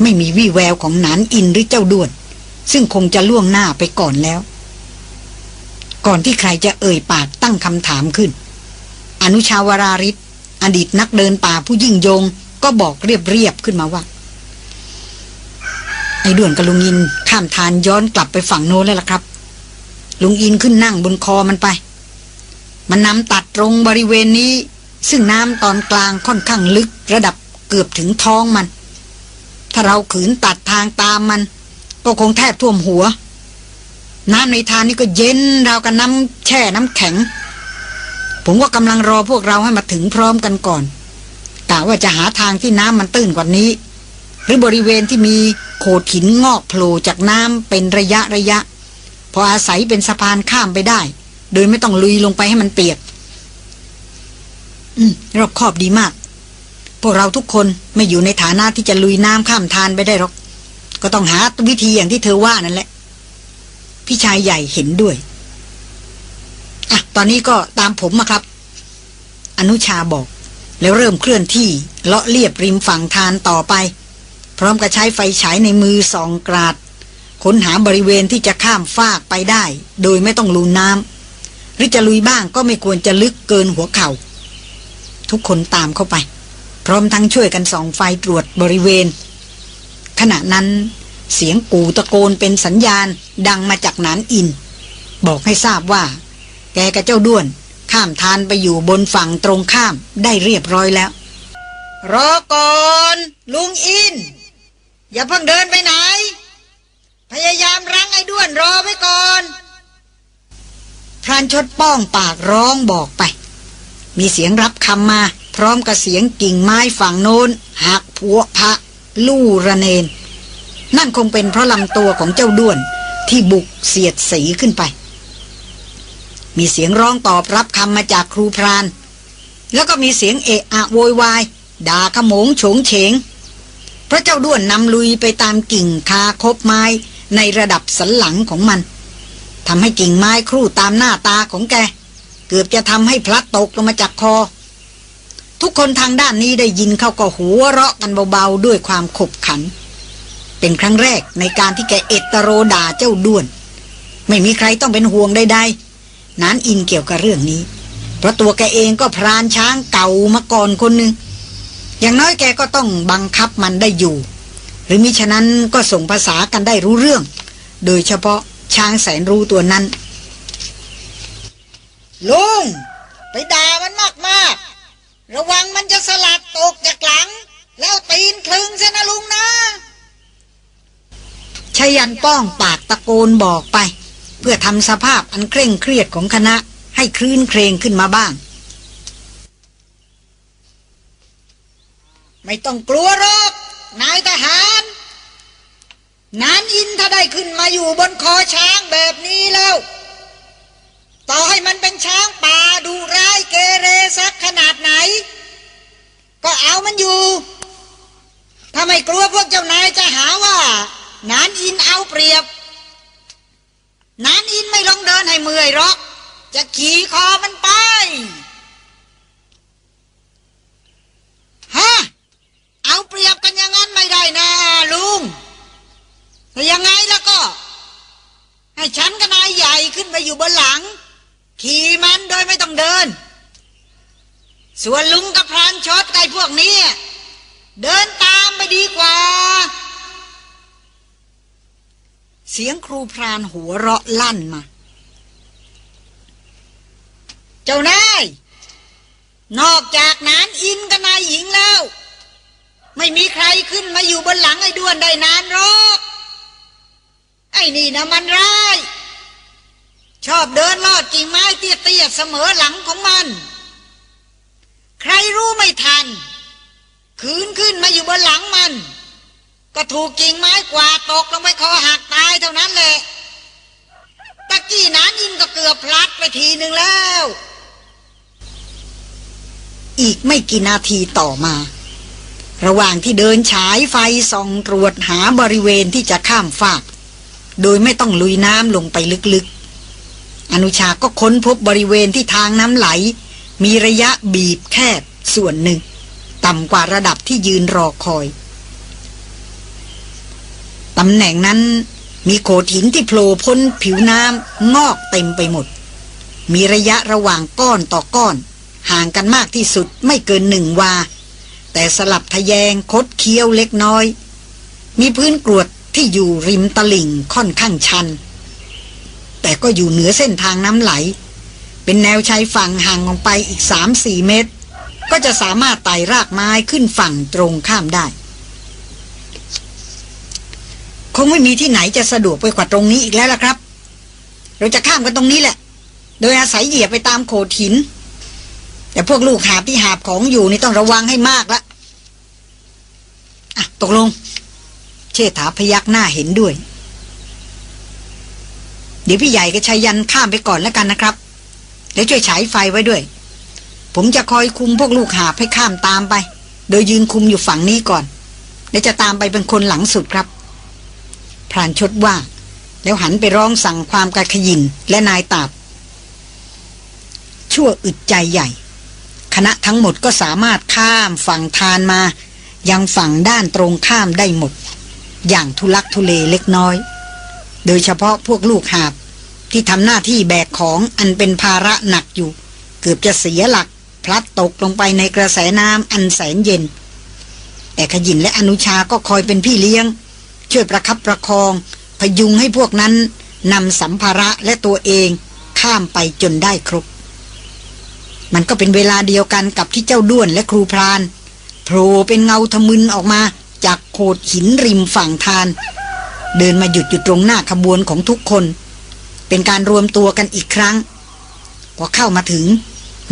ไม่มีวี่แววของนานอินหรือเจ้าด้วน ซึ่งคงจะล่วงหน้าไปก่อนแล้ว ก่อนที่ใครจะเอ่ยปากตั้งคำถามขึ้น อนุชาวราริศ อดีตนักเดินป่าผู้ยิ่งยง ก็บอกเรียบๆขึ้นมาว่า ไอ้ด่วนกับลุงอินข้ามทานย้อนกลับไปฝั่งโน้นแล้วล่ะครับ ลุงอินขึ้นนั่งบนคอมันไป มันนำตัดตรงบริเวณนี้ ซึ่งน้ำตอนกลางค่อนข้างลึกระดับเกือบถึงท้องมัน ถ้าเราขืนตัดทางตามมัน ก็คงแทบท่วมหัว น้ำในทานนี่ก็เย็นราวกับน้ำแช่น้ำแข็ง ผมว่ากำลังรอพวกเราให้มาถึงพร้อมกันก่อนกะว่าจะหาทางที่น้ำมันตื้นกว่านี้ หรือบริเวณที่มีโขดหินงอกโผล่จากน้ำเป็นระยะระยะ พออาศัยเป็นสะพานข้ามไปได้ โดยไม่ต้องลุยลงไปให้มันเปียก อืมรอบคอบดีมาก พวกเราทุกคนไม่อยู่ในฐานะที่จะลุยน้ำข้ามทานไปได้หรอก ก็ต้องหาวิธีอย่างที่เธอว่านั่นแหละ พี่ชายใหญ่เห็นด้วย อะตอนนี้ก็ตามผมมาครับ อนุชาบอก แล้วเริ่มเคลื่อนที่เลาะเลียบริมฝั่งทานต่อไป พร้อมกับใช้ไฟฉายในมือสองกราด ค้นหาบริเวณที่จะข้ามฟากไปได้ โดยไม่ต้องลุยน้ำหรือจะลุยบ้างก็ไม่ควรจะลึกเกินหัวเขา่า ทุกคนตามเข้าไป พร้อมทั้งช่วยกันส่องไฟตรวจบริเวณ ขณะนั้นเสียงกูตะโกนเป็นสัญญาณดังมาจากนานอิน บอกให้ทราบว่า แกกับเจ้าด้วน ข้ามทานไปอยู่บนฝั่งตรงข้ามได้เรียบร้อยแล้ว รอก่อน ลุงอิน อย่าเพิ่งเดินไปไหน พยายามรั้งไอ้ด้วนรอไว้ก่อนพรานชดป้องปากร้องบอกไป มีเสียงรับคำมา พร้อมกับเสียงกิ่งไม้ฝั่งโน้นหักผัวพระลู่ระเนน นั่นคงเป็นเพราะลำตัวของเจ้าด้วนที่บุกเสียดสีขึ้นไป มีเสียงร้องตอบรับคำมาจากครูพราน แล้วก็มีเสียงเอะอะโวยวายด่าขโมงโฉงเฉง พระเจ้าด้วนนำลุยไปตามกิ่งคาคบไม้ในระดับสันหลังของมันทำให้กิ่งไม้ครู่ตามหน้าตาของแก เกือบจะทำให้พลัดตกลงมาจากคอ ทุกคนทางด้านนี้ได้ยินเขาก็หัวเราะกันเบาๆด้วยความขบขัน เป็นครั้งแรกในการที่แกเอตโรด่าเจ้าด้วน ไม่มีใครต้องเป็นห่วงใดๆ นานอินเกี่ยวกับเรื่องนี้ เพราะตัวแกเองก็พรานช้างเก่ามาก่อนคนหนึ่งอย่างน้อยแกก็ต้องบังคับมันได้อยู่ หรือมิฉะนั้นก็ส่งภาษากันได้รู้เรื่อง โดยเฉพาะช้างแสนรู้ตัวนั้น ลุง ไปด่ามันมากมากระวังมันจะสลัดตกจากหลัง แล้วตีนคลึงซะนะลุงนะชยันป้องปากตะโกนบอกไป เพื่อทำสภาพอันเคร่งเครียดของคณะให้คลื่นเครงขึ้นมาบ้าง ไม่ต้องกลัวหรอกนายทหารนานอินถ้าได้ขึ้นมาอยู่บนคอช้างแบบนี้แล้ว ต่อให้มันเป็นช้างป่าดูร้ายเกเรสักขนาดไหน ก็เอามันอยู่ ถ้าไม่กลัวพวกเจ้านายจะหาว่า นานอินเอาเปรียบ นานอินไม่ลงเดินให้เมื่อยหรอก จะขี่คอมันไปฮะเอาเปรียบกันอย่างนั้นไม่ได้นะลุงแต่ยังไงแล้วก็ ให้ฉันกับนายใหญ่ขึ้นไปอยู่บนหลัง ขี่มันโดยไม่ต้องเดิน ส่วนลุงกับพรานชดไก่พวกนี้ เดินตามไปดีกว่า เสียงครูพรานหัวเราะลั่นมา เจ้านาย นอกจากนานอินกับนายหญิงแล้ว ไม่มีใครขึ้นมาอยู่บนหลังไอ้ด้วนได้นานหรอกไอ้นี่นะมันร้าย ชอบเดินลอดกิ่งไม้เตี้ยๆเสมอหลังของมัน ใครรู้ไม่ทัน คืนขึ้นมาอยู่บนหลังมัน ก็ถูกกิ่งไม้กวาดตกลงไปคอหักตายเท่านั้นแหละตะกี้นานยินก็เกือบพลัดไปทีหนึ่งแล้ว อีกไม่กี่นาทีต่อมา ระหว่างที่เดินฉายไฟส่องตรวจหาบริเวณที่จะข้ามฟาก โดยไม่ต้องลุยน้ำลงไปลึกๆ อนุชาก็ค้นพบบริเวณที่ทางน้ำไหล มีระยะบีบแคบส่วนหนึ่ง ต่ำกว่าระดับที่ยืนรอคอย ตำแหน่งนั้นมีโขดหินที่โผล่พ้นผิวน้ำงอกเต็มไปหมด มีระยะระหว่างก้อนต่อก้อน ห่างกันมากที่สุดไม่เกินหนึ่งวา แต่สลับทะแยงคดเคี้ยวเล็กน้อย มีพื้นกรวดที่อยู่ริมตลิ่งค่อนข้างชัน แต่ก็อยู่เหนือเส้นทางน้ำไหล เป็นแนวชายฝั่งห่างออกไปอีกสามสี่เมตร ก็จะสามารถไต่รากไม้ขึ้นฝั่งตรงข้ามได้ คงไม่มีที่ไหนจะสะดวกไปกว่าตรงนี้อีกแล้วล่ะครับ เราจะข้ามกันตรงนี้แหละ โดยอาศัยเหยียบไปตามโขดหิน แต่พวกลูกหาบที่หาบของอยู่นี่ต้องระวังให้มากละอะตกลง เชษฐาพยักหน้าเห็นด้วย เดี๋ยวพี่ใหญ่กับชายันข้ามไปก่อนแล้วกันนะครับแล้วช่วยฉายไฟไว้ด้วย ผมจะคอยคุมพวกลูกหาให้ข้ามตามไป โดยยืนคุมอยู่ฝั่งนี้ก่อน แล้วจะตามไปเป็นคนหลังสุดครับ พรานชดว่า แล้วหันไปร้องสั่งความกระขยินและนายตาบ ชั่วอึดใจใหญ่ คณะทั้งหมดก็สามารถข้ามฝั่งทานมา ยังฝั่งด้านตรงข้ามได้หมด อย่างทุลักทุเลเล็กน้อย โดยเฉพาะพวกลูกหาบที่ทำหน้าที่แบกของอันเป็นภาระหนักอยู่ เกือบจะเสียหลักพลัดตกลงไปในกระแสน้ำอันแสนเย็น แต่ขยินและอนุชาก็คอยเป็นพี่เลี้ยง ช่วยประคับประคอง พยุงให้พวกนั้นนำสัมภาระและตัวเองข้ามไปจนได้ครบ มันก็เป็นเวลาเดียวกันกับที่เจ้าด้วนและครูพรานโผล่เป็นเงาทะมึนออกมาจากโขดหินริมฝั่งทาน เดินมาหยุดอยู่ตรงหน้าขบวนของทุกคน เป็นการรวมตัวกันอีกครั้ง พอเข้ามาถึง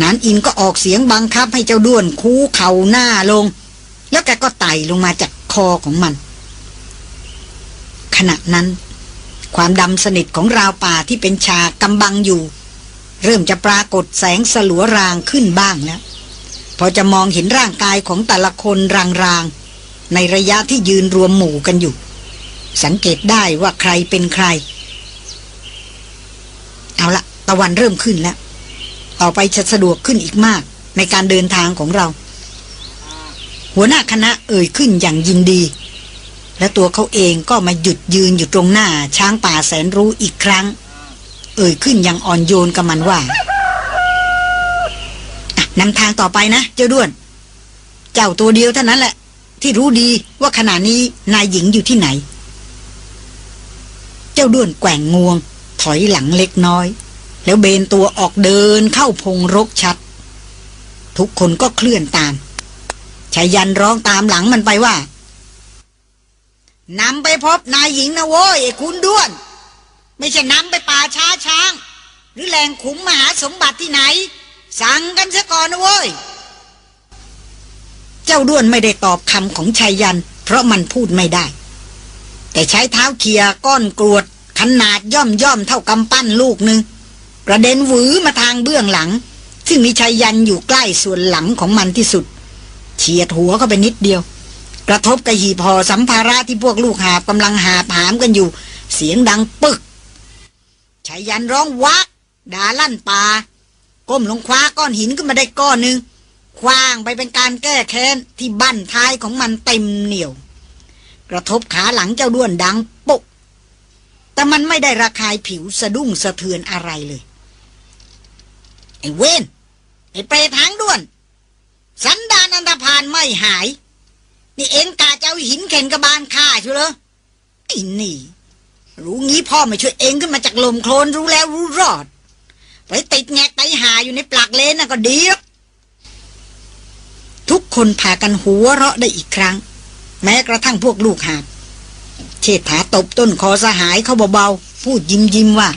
นานอินก็ออกเสียงบังคับให้เจ้าด้วนคูเข่าหน้าลง แล้วแกก็ไต่ลงมาจากคอของมัน ขณะนั้น ความดำสนิทของราวป่าที่เป็นชากำบังอยู่ เริ่มจะปรากฏแสงสลัวรางขึ้นบ้างแล้ว พอจะมองเห็นร่างกายของแต่ละคนรางๆ ในระยะที่ยืนรวมหมู่กันอยู่ สังเกตได้ว่าใครเป็นใคร เอาละตะวันเริ่มขึ้นแล้ว ต่อไปจะสะดวกขึ้นอีกมากในการเดินทางของเรา หัวหน้าคณะเอ่ยขึ้นอย่างยินดี และตัวเขาเองก็มาหยุดยืนอยู่ตรงหน้าช้างป่าแสนรู้อีกครั้ง เอ่ยขึ้นอย่างอ่อนโยนกับมันว่านำทางต่อไปนะ เจ้าด้วน เจ้าตัวเดียวเท่านั้นแหละ ที่รู้ดีว่าขณะนี้นายหญิงอยู่ที่ไหน เจ้าด้วนแกว่งงวง ถอยหลังเล็กน้อย แล้วเบนตัวออกเดินเข้าพงรกชัด ทุกคนก็เคลื่อนตามชายันร้องตามหลังมันไปว่า นำไปพบนายหญิงนะโว้ยคุณด้วน ไม่ใช่นำไปป่าช้าช้าง หรือแหล่งขุมมหาสมบัติที่ไหน สั่งกันซะก่อนนะโว้ย เจ้าด้วนไม่ได้ตอบคำของชายยัน เพราะมันพูดไม่ได้ แต่ใช้เท้าเคียก้อนกรวด ขนาดย่อมย่อมเท่ากำปั้นลูกหนึ่งกระเด็นหวือมาทางเบื้องหลัง ซึ่งมีชายยันอยู่ใกล้ส่วนหลังของมันที่สุดเฉียดหัวเข้าไปนิดเดียว กระทบกับหีพอสัมภาระที่พวกลูกหาบกำลังหาผามกันอยู่ เสียงดังปึกชายันร้องวักด่าลั่นป่าก้มลงคว้าก้อนหินขึ้นมาได้ก้อนหนึ่งคว้างไปเป็นการแก้แค้นที่บั้นท้ายของมันเต็มเหนียว กระทบขาหลังเจ้าด้วนดังปุกแต่มันไม่ได้ระคายผิวสะดุ้งสะเทือนอะไรเลย ไอ้เวนไอ้เปรทางด้วน สันดานอันธพาลไม่หาย นี่เอ็งกาจะเอาหินเข็นกระบาลฆ่าชัวเหรอไอ้นี่ รู้งี้พ่อไม่ช่วยเองขึ้นมาจากลมโคลนรู้แล้วรู้รอดไปติดแงกไตหาอยู่ในปลักเลนน่ะก็ดีทุกคนพากันหัวเราะได้อีกครั้ง แม้กระทั่งพวกลูกหาบเชษฐาตบต้นคอสหายเขาเบาๆ พูดยิ้มยิ้มว่า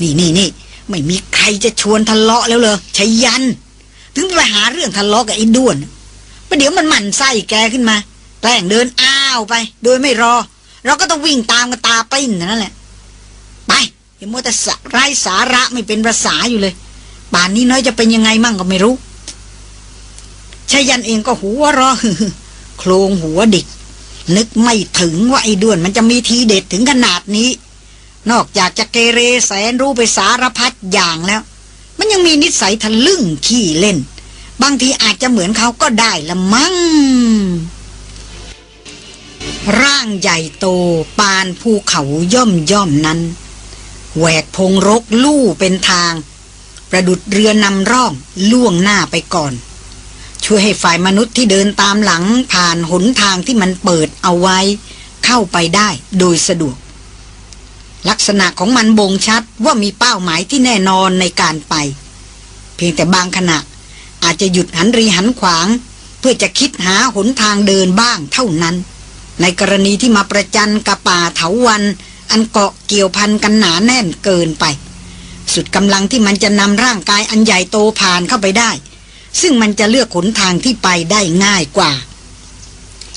นี่นี่นี่ไม่มีใครจะชวนทะเลาะแล้วเลยชัยยัน ถึงไปหาเรื่องทะเลาะกับไอ้ด้วน ประเดี๋ยวมันหมั่นไส้แกขึ้นมาแกล้งเดินอ้าวไป โดยไม่รอ เราก็ต้องวิ่งตามกันตาปิ้นนั่นแหละ ไปอย่ามัวแต่ไร้สาระไม่เป็นภาษาอยู่เลย ป่านนี้น้อยจะเป็นยังไงมั่งก็ไม่รู้ชายันเองก็หัวรอโครงหัวดิก นึกไม่ถึงว่าไอ้ด้วนมันจะมีทีเด็ดถึงขนาดนี้ นอกจากจะเกเรแสนรู้ไปสารพัดอย่างแล้ว มันยังมีนิสัยทะลึ่งขี้เล่น บางทีอาจจะเหมือนเขาก็ได้ละมั้ง ร่างใหญ่โตปานภูเขาย่อมย่อมนั้น แหวกพงรกลู่เป็นทาง ประดุดเรือนำร่องล่วงหน้าไปก่อน ช่วยให้ฝ่ายมนุษย์ที่เดินตามหลังผ่านหนทางที่มันเปิดเอาไว้ เข้าไปได้โดยสะดวก ลักษณะของมันบ่งชัดว่ามีเป้าหมายที่แน่นอนในการไป เพียงแต่บางขณะ อาจจะหยุดหันรีหันขวาง เพื่อจะคิดหาหนทางเดินบ้างเท่านั้น ในกรณีที่มาประจันกับป่าเถาวัน อันเกาะเกี่ยวพันกันหนาแน่นเกินไป สุดกำลังที่มันจะนำร่างกายอันใหญ่โตผ่านเข้าไปได้ ซึ่งมันจะเลือกขนทางที่ไปได้ง่ายกว่า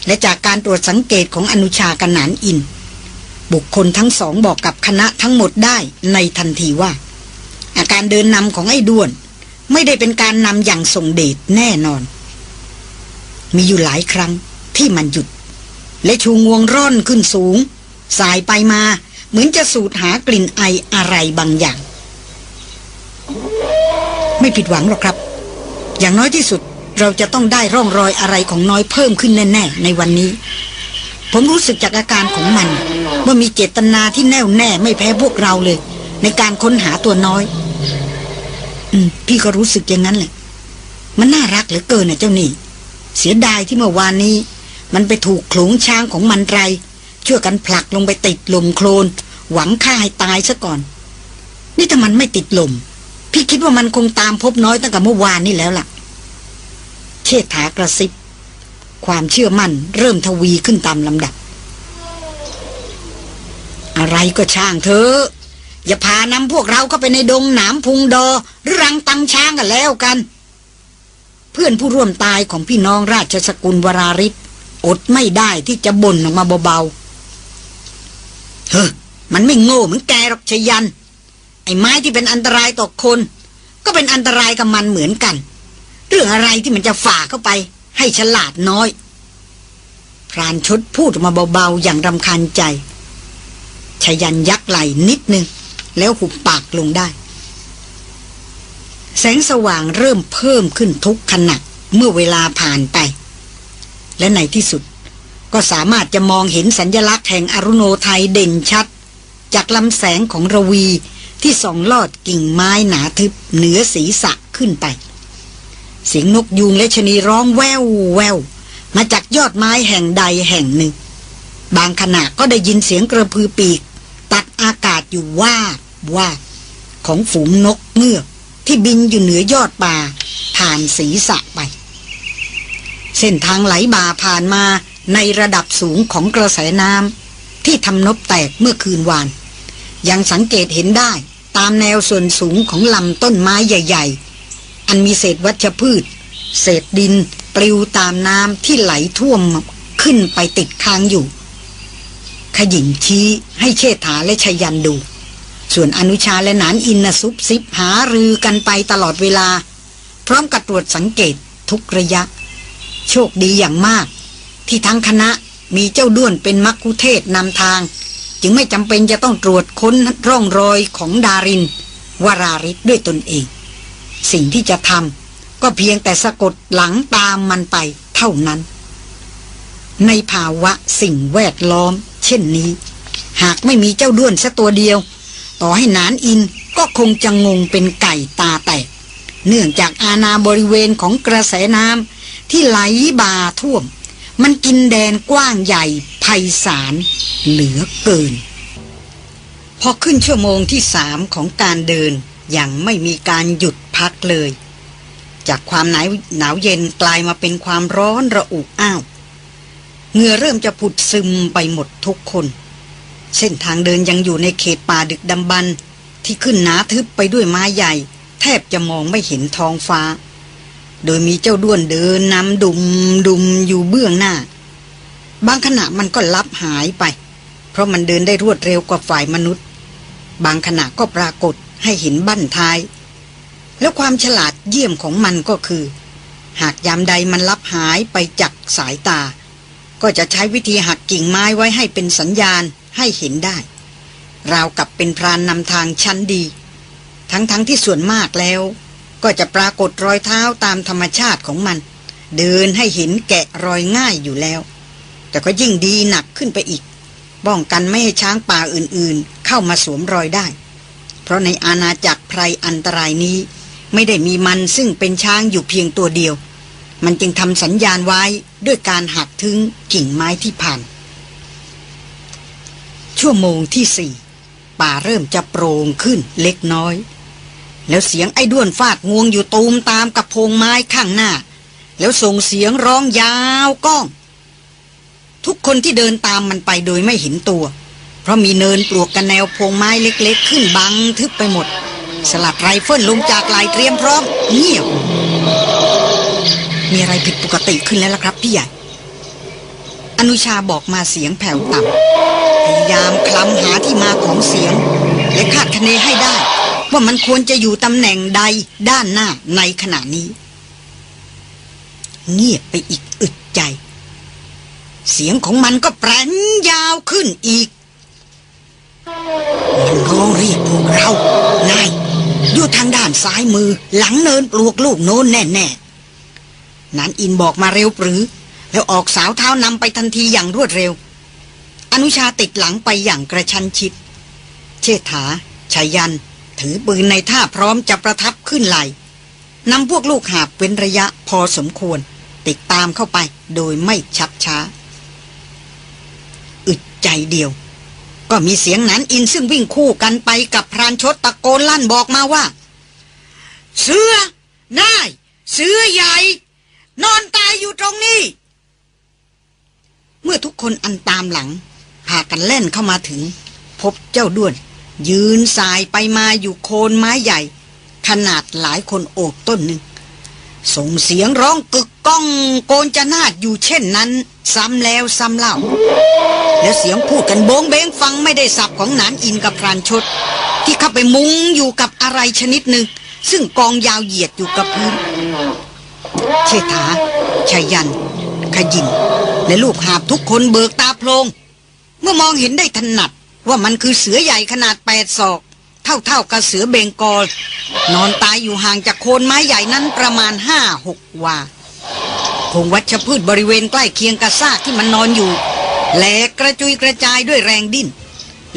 และจากการตรวจสังเกตของอนุชากันหนานอิน บุคคลทั้งสองบอกกับคณะทั้งหมดได้ในทันทีว่าอาการเดินนำของไอ้ด้วน ไม่ได้เป็นการนำอย่างทรงเดชแน่นอน มีอยู่หลายครั้งที่มันหยุด และชูงวงร่อนขึ้นสูง สายไปมาเหมือนจะสูดหากลิ่นไออะไรบางอย่าง ไม่ผิดหวังหรอกครับ อย่างน้อยที่สุดเราจะต้องได้ร่องรอยอะไรของน้อยเพิ่มขึ้นแน่ ๆ ในวันนี้ ผมรู้สึกจากอาการของมัน ว่ามีเจตนาที่แน่วแน่ไม่แพ้พวกเราเลย ในการค้นหาตัวน้อย พี่ก็รู้สึกอย่างนั้นแหละ มันน่ารักเหลือเกินนะเจ้านี่ เสียดายที่เมื่อวานนี้ มันไปถูกขลงช้างของมันไรช่วยกันผลักลงไปติดลมโคลน หวังฆ่าให้ตายซะก่อน นี่ถ้ามันไม่ติดลม พี่คิดว่ามันคงตามพบน้อยตั้งแต่เมื่อวานนี่แล้วล่ะ เชษฐากระซิบ ความเชื่อมั่นเริ่มทวีขึ้นตามลำดับ อะไรก็ช่างเธอ อย่าพานำพวกเราเข้าไปในดงหนามพุงดอ หรือรังตังช้างกันแล้วกัน เพื่อนผู้ร่วมตายของพี่น้องราชสกุลวราริศอดไม่ได้ที่จะบ่นออกมาเบาๆเฮ้มันไม่โง่เหมือนแกหรอกชยัน ไอ้ไม้ที่เป็นอันตรายต่อคน ก็เป็นอันตรายกับมันเหมือนกัน เรื่องอะไรที่มันจะฝ่าเข้าไป ให้ฉลาดน้อยพรานชดพูดออกมาเบาๆอย่างรำคาญใจชยันยักไหลนิดนึง แล้วหุบปากลงได้ แสงสว่างเริ่มเพิ่มขึ้นทุกขณะเมื่อเวลาผ่านไป และในที่สุดก็สามารถจะมองเห็นสัญญลักษณ์แห่งอรุโนไทยเด่นชัด จากลำแสงของระวีที่ส่องลอดกิ่งไม้หนาทึบเหนือศีรษะขึ้นไป เสียงนกยูงและชนีร้องแววแววมาจากยอดไม้แห่งใดแห่งหนึ่ง บางขณะก็ได้ยินเสียงกระพือปีก ตัดอากาศอยู่ว่า ว่าของฝูงนกเงือกที่บินอยู่เหนือยอดป่า ผ่านศีรษะไป เส้นทางไหลบ่าผ่านมาในระดับสูงของกระแสน้ำที่ทำนบแตกเมื่อคืนวาน ยังสังเกตเห็นได้ตามแนวส่วนสูงของลำต้นไม้ใหญ่ ๆ อันมีเศษวัชพืช เศษดิน ปลิวตามน้ำที่ไหลท่วมขึ้นไปติดค้างอยู่ ขยิงชี้ให้เชษฐาและชยันดู ส่วนอนุชาและนานอินนซุบซิบหารือกันไปตลอดเวลา พร้อมกับตรวจสังเกตทุกระยะ โชคดีอย่างมาก ที่ทั้งคณะมีเจ้าด้วนเป็นมักคุเทศนำทาง จึงไม่จำเป็นจะต้องตรวจค้นร่องรอยของดารินวราริศด้วยตนเอง สิ่งที่จะทำก็เพียงแต่สะกดหลังตามมันไปเท่านั้น ในภาวะสิ่งแวดล้อม เช่นนี้ หากไม่มีเจ้าด้วนสัตัวเดียว ต่อให้นานอินก็คงจะงงเป็นไก่ตาแตก เนื่องจากอาณาบริเวณของกระแสน้ำที่ไหลบาท่วม มันกินแดนกว้างใหญ่ไพศาลเหลือเกิน พอขึ้นชั่วโมงที่สามของการเดินอย่างไม่มีการหยุดพักเลย จากความหนาวหนาวเย็นกลายมาเป็นความร้อนระอุอ้าวเหงื่อเริ่มจะผุดซึมไปหมดทุกคน เส้นทางเดินยังอยู่ในเขตป่าดึกดำบรรที่ขึ้นหนาทึบไปด้วยไม้ใหญ่ แทบจะมองไม่เห็นท้องฟ้า โดยมีเจ้าด้วนเดินนำดุมดุมอยู่เบื้องหน้า บางขณะมันก็ลับหายไป เพราะมันเดินได้รวดเร็วกว่าฝ่ายมนุษย์ บางขณะก็ปรากฏให้เห็นบั้นท้าย แล้วความฉลาดเยี่ยมของมันก็คือ หากยามใดมันลับหายไปจากสายตา ก็จะใช้วิธีหักกิ่งไม้ไว้ให้เป็นสัญญาณ ให้เห็นได้ ราวกับเป็นพรานนำทางชั้นดี ทั้งๆทที่ส่วนมากแล้ว ก็จะปรากฏรอยเท้าตามธรรมชาติของมัน เดินให้เห็นแกะรอยง่ายอยู่แล้ว แต่ก็ยิ่งดีหนักขึ้นไปอีกป้องกันไม่ให้ช้างป่าอื่นๆ เข้ามาสวมรอยได้ เพราะในอาณาจักรไพรอันตรายนี้ ไม่ได้มีมันซึ่งเป็นช้างอยู่เพียงตัวเดียว มันจึงทำสัญญาณไว้ด้วยการหักทึงกิ่งไม้ที่ผ่าน ชั่วโมงที่สี่ป่าเริ่มจะโปร่งขึ้นเล็กน้อย แล้วเสียงไอ้ด้วนฟาดงวงอยู่ตูมตามกับโพงไม้ข้างหน้า แล้วส่งเสียงร้องยาวก้อง ทุกคนที่เดินตามมันไปโดยไม่เห็นตัว เพราะมีเนินปลวกกันแนวโพงไม้เล็กๆ ขึ้นบังทึบไปหมด สลัดไรเฟิลลงจากลายเตรียมพร้อมเงียบมีอะไรผิดปกติขึ้นแล้วล่ะครับพี่ใหญ่ อนุชาบอกมาเสียงแผ่วต่ำพยายามคลำหาที่มาของเสียง และคาดคะเนให้ได้ ว่ามันควรจะอยู่ตำแหน่งใดด้านหน้าในขณะนี้ เงียบไปอีกอึดใจ เสียงของมันก็แปรนยาวขึ้นอีก มันร้องเรียกพวกเรา นาย อยู่ทางด้านซ้ายมือ หลังเนินปลวกลูกโน้นแน่ๆนั้นอินบอกมาเร็วปรือ แล้วออกสาวเท้านำไปทันทีอย่างรวดเร็ว อนุชาติดหลังไปอย่างกระชั้นชิด เชษฐาชายัน ถือปืนในท่าพร้อมจะประทับขึ้นไหลนำพวกลูกหาบเว้นระยะพอสมควร ติดตามเข้าไปโดยไม่ชักช้า อึดใจเดียว ก็มีเสียงนั้นอินซึ่งวิ่งคู่กันไปกับพรานชดตะโกนลั่นบอกมาว่า เสือนาย เสือใหญ่ นอนตายอยู่ตรงนี้ เมื่อทุกคนอันตามหลังพากันเล่นเข้ามาถึง พบเจ้าด้วน ยืนสายไปมาอยู่โคนไม้ใหญ่ ขนาดหลายคนโอบต้นหนึ่ง ส่งเสียงร้องกึกก้องโกนจะนาดอยู่เช่นนั้น ซ้ำแล้วซ้ำเล่า แล้วเสียงพูดกันโบงเบงฟังไม่ได้สับของหนานอินกับพรานชด ที่เข้าไปมุงอยู่กับอะไรชนิดหนึ่ง ซึ่งกองยาวเหยียดอยู่กับพื้นเชษฐาชายัน ขยินและลูกหาบทุกคนเบิกตาโพลง เมื่อมองเห็นได้ถนัดว่ามันคือเสือใหญ่ขนาดแปดศอก เท่าๆกับเสือเบงกอล นอนตายอยู่ห่างจากโคนไม้ใหญ่นั้นประมาณห้าหกวาพงวัชพืชบริเวณใกล้เคียงกับซากที่มันนอนอยู่แหลกกระจุยกระจายด้วยแรงดิ้น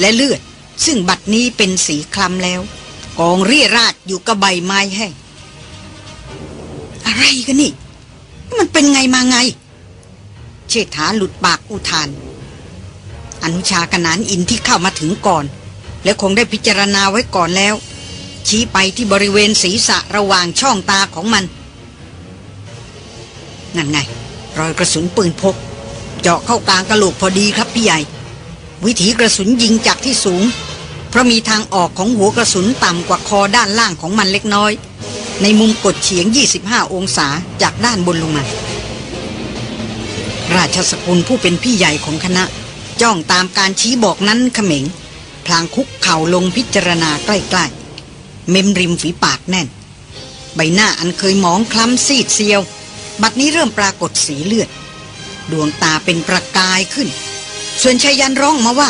และเลือด ซึ่งบัดนี้เป็นสีคล้ำแล้ว กองเรี่ยราดอยู่กับใบไม้แห้งอะไรกันนี่ มันเป็นไงมาไง เชษฐาหลุดปากอุทาน อนุชากนานอินที่เข้ามาถึงก่อน และคงได้พิจารณาไว้ก่อนแล้ว ชี้ไปที่บริเวณศีรษะระหว่างช่องตาของมัน นั่นไง รอยกระสุนปืนพก เจาะเข้ากลางกระโหลกพอดีครับพี่ใหญ่ วิถีกระสุนยิงจากที่สูง เพราะมีทางออกของหัวกระสุนต่ำกว่าคอด้านล่างของมันเล็กน้อย ในมุมกดเฉียง 25 องศาจากด้านบนลงมา ราชสกุลผู้เป็นพี่ใหญ่ของคณะ จ้องตามการชี้บอกนั้นเขม็ง พลางคุกเข่าลงพิจารณาใกล้ๆ เมมริมฝีปากแน่น ใบหน้าอันเคยหมองคล้ำซีดเซียว บัดนี้เริ่มปรากฏสีเลือด ดวงตาเป็นประกายขึ้น ส่วนชายันร้องมาว่า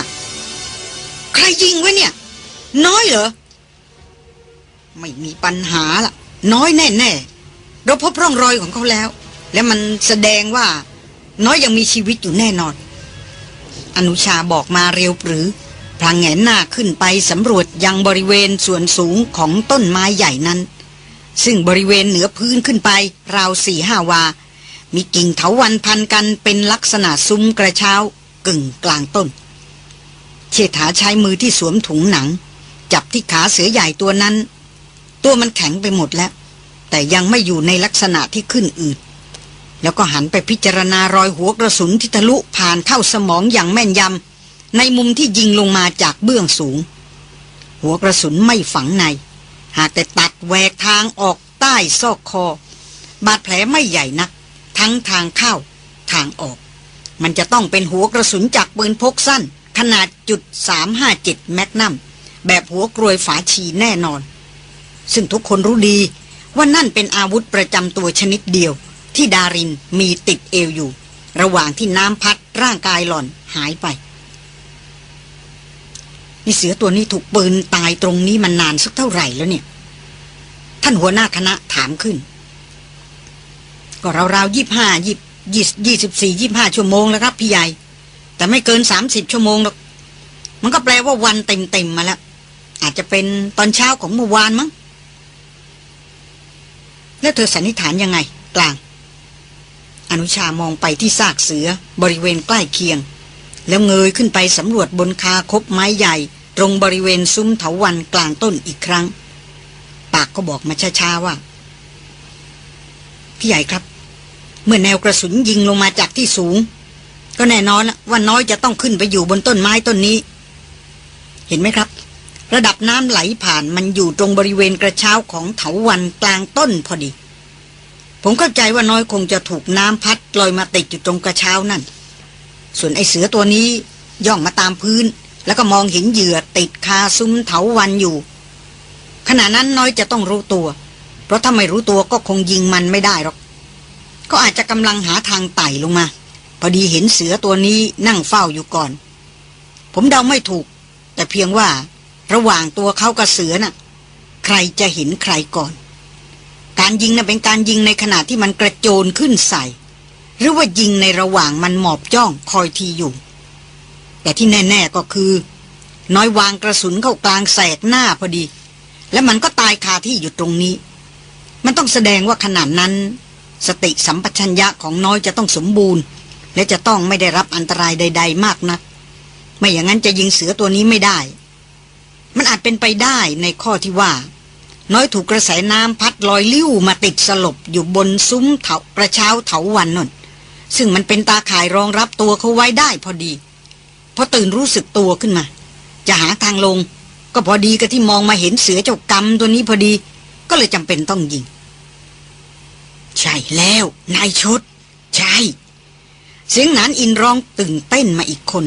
ใครยิงไว้เนี่ย น้อยเหรอ ไม่มีปัญหาละน้อยแน่ๆเราพบร่องรอยของเขาแล้ว และมันแสดงว่า น้อยยังมีชีวิตอยู่แน่นอน อนุชาบอกมาเร็วปรือ พลางแงนหน้าขึ้นไปสำรวจยังบริเวณส่วนสูงของต้นไม้ใหญ่นั้น ซึ่งบริเวณเหนือพื้นขึ้นไป ราวสี่ห้าวา มีกิ่งเถาวันพันกันเป็นลักษณะซุ้มกระเช้ากึ่งกลางต้น เชษฐาใช้มือที่สวมถุงหนัง จับที่ขาเสือใหญ่ตัวนั้น ตัวมันแข็งไปหมดแล้ว แต่ยังไม่อยู่ในลักษณะที่ขึ้นอืด แล้วก็หันไปพิจารณารอยหัวกระสุนที่ทะลุผ่านเข้าสมองอย่างแม่นยำในมุมที่ยิงลงมาจากเบื้องสูง หัวกระสุนไม่ฝังใน หากแต่ตัดแหวกทางออกใต้ซอกคอ บาดแผลไม่ใหญ่นัก ทั้งทางเข้าทางออก มันจะต้องเป็นหัวกระสุนจากปืนพกสั้น ขนาดจุด357แมกนัมแบบหัวกรวยฝาชีแน่นอน ซึ่งทุกคนรู้ดีว่านั่นเป็นอาวุธประจำตัวชนิดเดียว ที่ดารินมีติดเอวอยู่ ระหว่างที่น้ำพัดร่างกายหล่อนหายไป นี่เสือตัวนี้ถูกปืนตายตรงนี้มันนานสักเท่าไหร่แล้วเนี่ย ท่านหัวหน้าคณะถามขึ้น ก็ราวๆยี่ห้ายี่ยี่สิบสี่ยี่ห้าชั่วโมงแล้วครับพี่ใหญ่ แต่ไม่เกินสามสิบชั่วโมงหรอกมันก็แปลว่าวันเต็มๆมาแล้ว อาจจะเป็นตอนเช้าของเมื่อวานมั้งแล้วเธอสันนิษฐานยังไง กลาง อนุชามองไปที่ซากเสือบริเวณใกล้เคียง แล้วเงยขึ้นไปสำรวจบนคาคบไม้ใหญ่ ตรงบริเวณซุ้มเถาวันกลางต้นอีกครั้ง ปากก็บอกมาช้าๆว่า พี่ใหญ่ครับ เมื่อแนวกระสุนยิงลงมาจากที่สูง ก็แน่นอนว่าน้อยจะต้องขึ้นไปอยู่บนต้นไม้ต้นนี้ เห็นไหมครับ ระดับน้ำไหลผ่านมันอยู่ตรงบริเวณกระเช้าของเถาวันกลางต้นพอดี ผมเข้าใจว่าน้อยคงจะถูกน้ำพัดลอยมาติดอยู่ตรงกระเช้านั่น ส่วนไอเสือตัวนี้ย่องมาตามพื้น แล้วก็มองเห็นเหยื่อติดคาซุ้มเถาวันอยู่ ขณะนั้นน้อยจะต้องรู้ตัว เพราะถ้าไม่รู้ตัวก็คงยิงมันไม่ได้หรอก ก็อาจจะกำลังหาทางไต่ลงมา พอดีเห็นเสือตัวนี้นั่งเฝ้าอยู่ก่อน ผมเดาไม่ถูก แต่เพียงว่า ระหว่างตัวเขากับเสือน่ะ ใครจะเห็นใครก่อน การยิงน่ะเป็นการยิงในขณะที่มันกระโจนขึ้นใส่ หรือว่ายิงในระหว่างมันหมอบจ้องคอยทีอยู่ แต่ที่แน่ ๆก็คือ น้อยวางกระสุนเข้ากลางแสกหน้าพอดี และมันก็ตายคาที่อยู่ตรงนี้ มันต้องแสดงว่าขนาดนั้น สติสัมปชัญญะของน้อยจะต้องสมบูรณ์ และจะต้องไม่ได้รับอันตรายใด ๆ มากนัก ไม่อย่างนั้นจะยิงเสือตัวนี้ไม่ได้ มันอาจเป็นไปได้ในข้อที่ว่า น้อยถูกกระแสน้ำพัดลอยลิ้วมาติดสลบอยู่บนซุ้มเถากระเช้าเถาวันนนซึ่งมันเป็นตาข่ายรองรับตัวเขาไว้ได้พอดีพอตื่นรู้สึกตัวขึ้นมา จะหาทางลง ก็พอดีกับที่มองมาเห็นเสือเจ้ากรรมตัวนี้พอดี ก็เลยจำเป็นต้องยิง ใช่แล้วนายชด ใช่ เสียงนานอินร้องตื่นเต้นมาอีกคน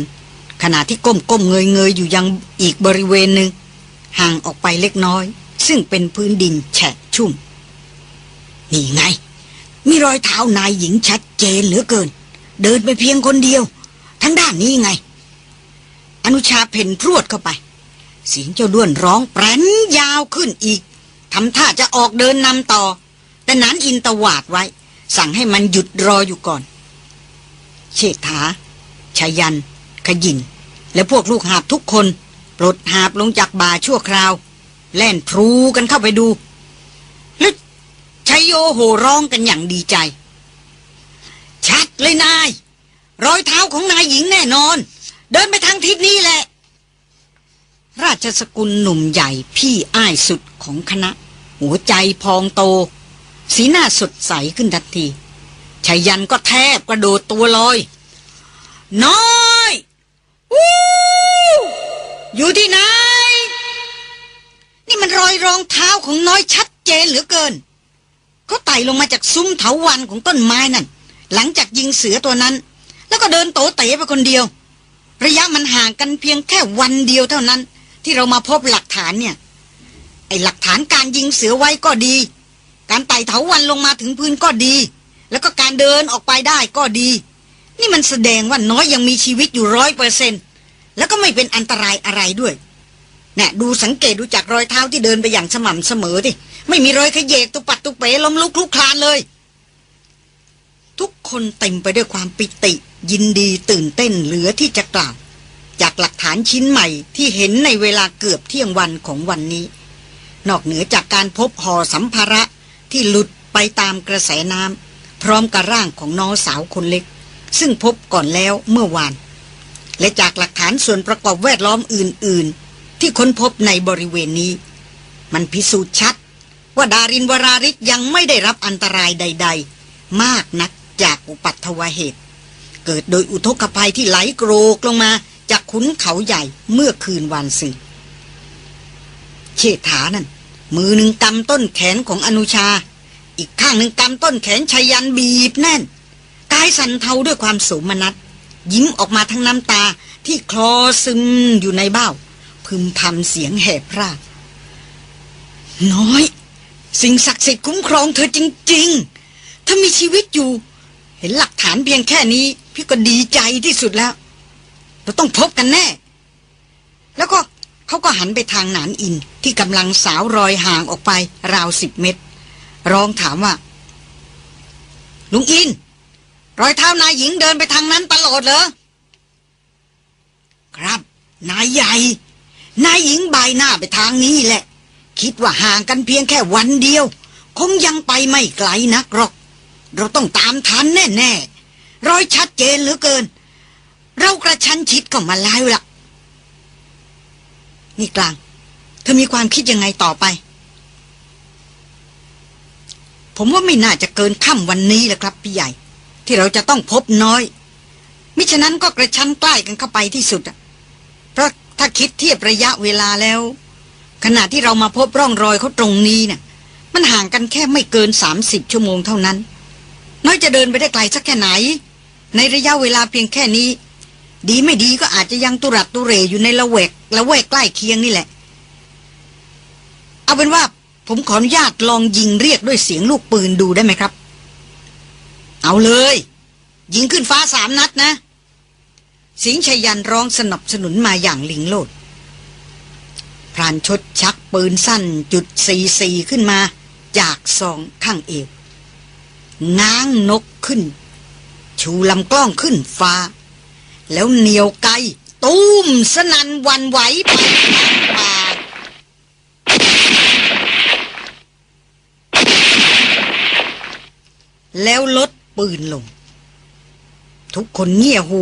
ขณะที่ก้มก้มเงยเงยอยู่ยังอีกบริเวณหนึ่งห่างออกไปเล็กน้อย ซึ่งเป็นพื้นดินแฉะชุ่ม นี่ไง มีรอยเท้านายหญิงชัดเจนเหลือเกิน เดินไปเพียงคนเดียว ทั้งด้านนี้ไง อนุชาเพ่นพรวดเข้าไป เสียงเจ้าด้วนร้องแปรนยาวขึ้นอีกทำท่าจะออกเดินนำต่อ แต่นั้นอินตวาดไว้ สั่งให้มันหยุดรออยู่ก่อน เชษฐาชายัน ขยิน และพวกลูกหาบทุกคน ปลดหาบลงจากบ่าชั่วคราว แล่นพรูกันเข้าไปดูแล้วชัยโยโห่ร้องกันอย่างดีใจ ชัดเลยนาย รอยเท้าของนายหญิงแน่นอน เดินไปทางทิศนี้แหละ ราชสกุลหนุ่มใหญ่พี่อ้ายสุดของคณะ หัวใจพองโต สีหน้าสดใสขึ้นทันทีชายันก็แทบกระโดดตัวลอย น้อย วู้อยู่ที่ไหน นี่มันรอยรองเท้าของน้อยชัดเจนเหลือเกิน เขาไต่ลงมาจากซุ้มเถาวันของต้นไม้นั่น หลังจากยิงเสือตัวนั้น แล้วก็เดินโตเต๋ไปคนเดียว ระยะมันห่างกันเพียงแค่วันเดียวเท่านั้น ที่เรามาพบหลักฐานเนี่ย ไอหลักฐานการยิงเสือไว้ก็ดี การไต่เถาวันลงมาถึงพื้นก็ดี แล้วก็การเดินออกไปได้ก็ดี นี่มันแสดงว่าน้อยยังมีชีวิตอยู่ร้อยเปอร์เซนแล้วก็ไม่เป็นอันตรายอะไรด้วย เนี่ยดูสังเกตดูจากรอยเท้าที่เดินไปอย่างสม่ำเสมอดิไม่มีรอยขยเยกตุปัดตุเป๋ล้มลุกคลุกคลานเลย ทุกคนเต็มไปด้วยความปิติ ยินดีตื่นเต้นเหลือที่จะกล่าวจากหลักฐานชิ้นใหม่ที่เห็นในเวลาเกือบเที่ยงวันของวันนี้ นอกเหนือจากการพบห่อสัมภาระที่หลุดไปตามกระแสน้ำพร้อมกับร่างของน้องสาวคนเล็ก ซึ่งพบก่อนแล้วเมื่อวาน และจากหลักฐานส่วนประกอบแวดล้อมอื่นๆ ที่ค้นพบในบริเวณนี้ มันพิสูจน์ชัด ว่าดารินวราริศยังไม่ได้รับอันตรายใด ๆ มากนักจากอุปัตวเหตุ เกิดโดยอุทกภัยที่ไหลโกรกลงมาจากขุนเขาใหญ่เมื่อคืนวานซืนเชษฐานั่น มือหนึ่งกำต้นแขนของอนุชา อีกข้างหนึ่งกำต้นแขนชายันบีบแน่น กายสั่นเทาด้วยความโสมนัสยิ้มออกมาทั้งน้ำตาที่คลอซึมอยู่ในเบ้า พึมพำเสียงแหบพร่าน้อย สิ่งศักดิ์สิทธิ์คุ้มครองเธอจริง ๆ ถ้ามีชีวิตอยู่ เห็นหลักฐานเพียงแค่นี้ พี่ก็ดีใจที่สุดแล้ว เราต้องพบกันแน่ แล้วก็เขาก็หันไปทางหนานอินที่กำลังสาวรอยห่างออกไปราวสิบเมตร ร้องถามว่า ลุงอิน รอยเท้านายหญิงเดินไปทางนั้นตลอดเหรอ ครับ นายใหญ่ นายหญิงบายหน้าไปทางนี้แหละ คิดว่าห่างกันเพียงแค่วันเดียว คงยังไปไม่ไกลนักหรอก เราต้องตามทันแน่ๆรอยชัดเจนเหลือเกิน เรากระชั้นชิดเข้ามาแล้วล่ะ นี่กลาง เธอมีความคิดยังไงต่อไป ผมว่าไม่น่าจะเกินค่ำวันนี้แหละครับพี่ใหญ่ ที่เราจะต้องพบน้อยมิฉะนั้นก็กระชั้นใกล้กันเข้าไปที่สุดอะเพราะ ถ้าคิดเทียบระยะเวลาแล้ว ขณะที่เรามาพบร่องรอยเขาตรงนี้เนี่ยมันห่างกันแค่ไม่เกินสามสิบชั่วโมงเท่านั้น น้อยจะเดินไปได้ไกลสักแค่ไหน ในระยะเวลาเพียงแค่นี้ ดีไม่ดีก็อาจจะยังตุรัดตุเรอยู่ในละแวกละแวกใกล้เคียงนี่แหละ เอาเป็นว่าผมขออนุญาตลองยิงเรียกด้วยเสียงลูกปืนดูได้ไหมครับ เอาเลย ยิงขึ้นฟ้าสามนัดนะ สิงห์ชยันร้องสนับสนุนมาอย่างลิงโลด พรานชดชักปืนสั้นจุดสี่สี่ขึ้นมา จากซองข้างเอว ง้างนกขึ้น ชูลำกล้องขึ้นฟ้า แล้วเหนียวไกตุ้มสนันวันไหวไปป่าแล้วลดปืนลง ทุกคนเงี่ยหู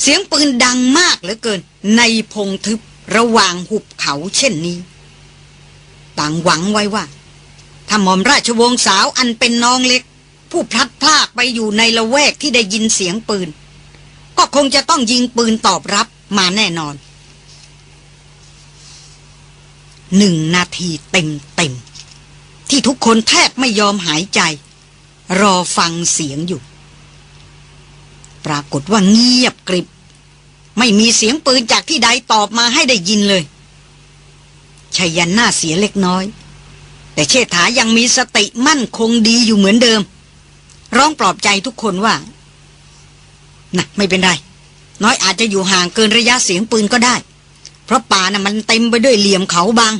เสียงปืนดังมากเหลือเกิน ในพงทึบระหว่างหุบเขาเช่นนี้ ต่างหวังไว้ว่า ถ้าหม่อมราชวงศ์สาวอันเป็นน้องเล็ก ผู้พลัดพรากไปอยู่ในละแวกที่ได้ยินเสียงปืน ก็คงจะต้องยิงปืนตอบรับมาแน่นอนหนึ่งนาทีเต็มเต็มที่ทุกคนแทบไม่ยอมหายใจ รอฟังเสียงอยู่ ปรากฏว่าเงียบกริบ ไม่มีเสียงปืนจากที่ใดตอบมาให้ได้ยินเลยชายันหน้าเสียเล็กน้อย แต่เชษฐายังมีสติมั่นคงดีอยู่เหมือนเดิม ร้องปลอบใจทุกคนว่านะไม่เป็นไร น้อยอาจจะอยู่ห่างเกินระยะเสียงปืนก็ได้ เพราะป่านะ่ะมันเต็มไปด้วยเหลี่ยมเขาบาง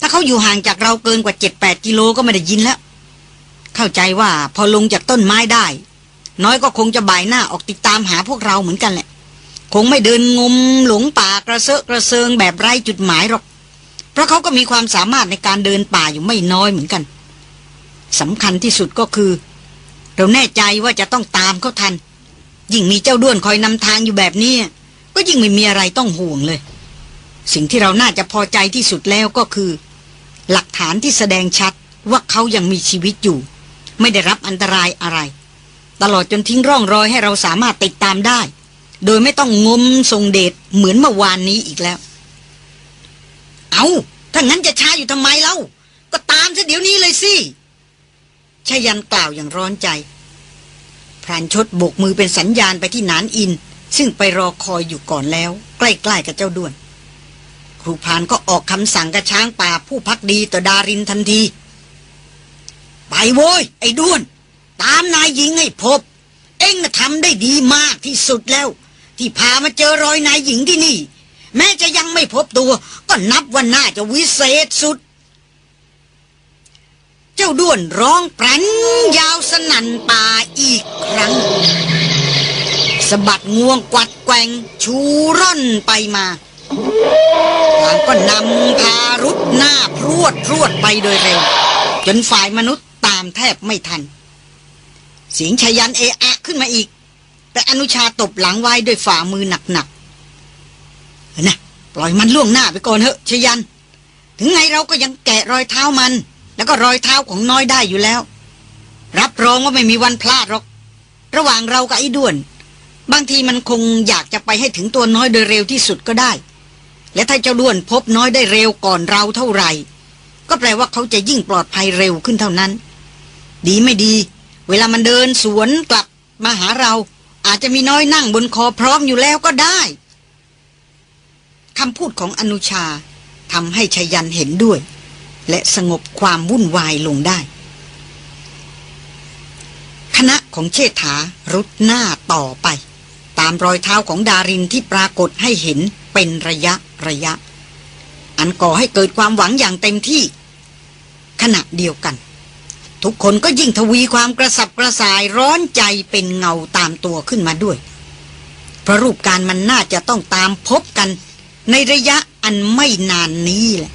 ถ้าเขาอยู่ห่างจากเราเกินกว่าเจ็ดแปดกิโลก็ไม่ได้ยินแล้ว เข้าใจว่าพอลงจากต้นไม้ได้ น้อยก็คงจะบ่ายหน้าออกติดตามหาพวกเราเหมือนกันแหละ คงไม่เดินงมหลงป่ากระเซาะกระเซิงแบบไร้จุดหมายหรอก เพราะเขาก็มีความสามารถในการเดินป่าอยู่ไม่น้อยเหมือนกันสำคัญที่สุดก็คือ เราแน่ใจว่าจะต้องตามเขาทัน ยิ่งมีเจ้าด้วนคอยนำทางอยู่แบบนี้ ก็ยิ่งไม่มีอะไรต้องห่วงเลย สิ่งที่เราน่าจะพอใจที่สุดแล้วก็คือ หลักฐานที่แสดงชัดว่าเขายังมีชีวิตอยู่ ไม่ได้รับอันตรายอะไร ตลอดจนทิ้งร่องรอยให้เราสามารถติดตามได้ โดยไม่ต้องงมทรงเดชเหมือนเมื่อวานนี้อีกแล้ว เอาถ้างั้นจะช้าอยู่ทำไมเล่า ก็ตามซะเดี๋ยวนี้เลยสิชยันกล่าวอย่างร้อนใจพรานชดโบกมือเป็นสัญญาณไปที่นานอิน ซึ่งไปรอคอยอยู่ก่อนแล้ว ใกล้ๆกับเจ้าด้วน ครูพานก็ออกคำสั่งกระช้างป่าผู้พักดีต่อดารินทันที ไปโว้ยไอ้ด้วน ตามนายหญิงให้พบ เอ็งทำได้ดีมากที่สุดแล้ว ที่พามาเจอรอยนายหญิงที่นี่ แม้จะยังไม่พบตัว ก็นับว่าน่าจะวิเศษสุด เจ้าด้วนร้องปรันยาวสนั่นป่าอีกครั้งสะบัดงวงกวัดแกงชูร่อนไปมาทางก็นำพารุดหน้าพรวดพรวดไปโดยเร็ว จนฝ่ายมนุษย์ตามแทบไม่ทัน เสียงชยันเอะอะขึ้นมาอีก แต่อนุชาตบหลังไว้ด้วยฝ่ามือหนักๆนะปล่อยมันล่วงหน้าไปก่อนเถอะชยัน ถึงไงเราก็ยังแกะรอยเท้ามัน แล้วก็รอยเท้าของน้อยได้อยู่แล้ว รับรองว่าไม่มีวันพลาดหรอก ระหว่างเรากับไอ้ด้วน บางทีมันคงอยากจะไปให้ถึงตัวน้อยโดยเร็วที่สุดก็ได้ และถ้าเจ้าด้วนพบน้อยได้เร็วก่อนเราเท่าไหร่ ก็แปลว่าเขาจะยิ่งปลอดภัยเร็วขึ้นเท่านั้น ดีไม่ดี เวลามันเดินสวนกลับมาหาเรา อาจจะมีน้อยนั่งบนคอพร้อมอยู่แล้วก็ได้คำพูดของอนุชาทำให้ชยันเห็นด้วย และสงบความวุ่นวายลงได้ คณะของเชษฐารุดหน้าต่อไป ตามรอยเท้าของดารินที่ปรากฏให้เห็นเป็นระยะระยะ อันก่อให้เกิดความหวังอย่างเต็มที่ ขณะเดียวกัน ทุกคนก็ยิ่งทวีความกระสับกระส่ายร้อนใจเป็นเงาตามตัวขึ้นมาด้วย เพราะรูปการมันน่าจะต้องตามพบกัน ในระยะอันไม่นานนี้แหละ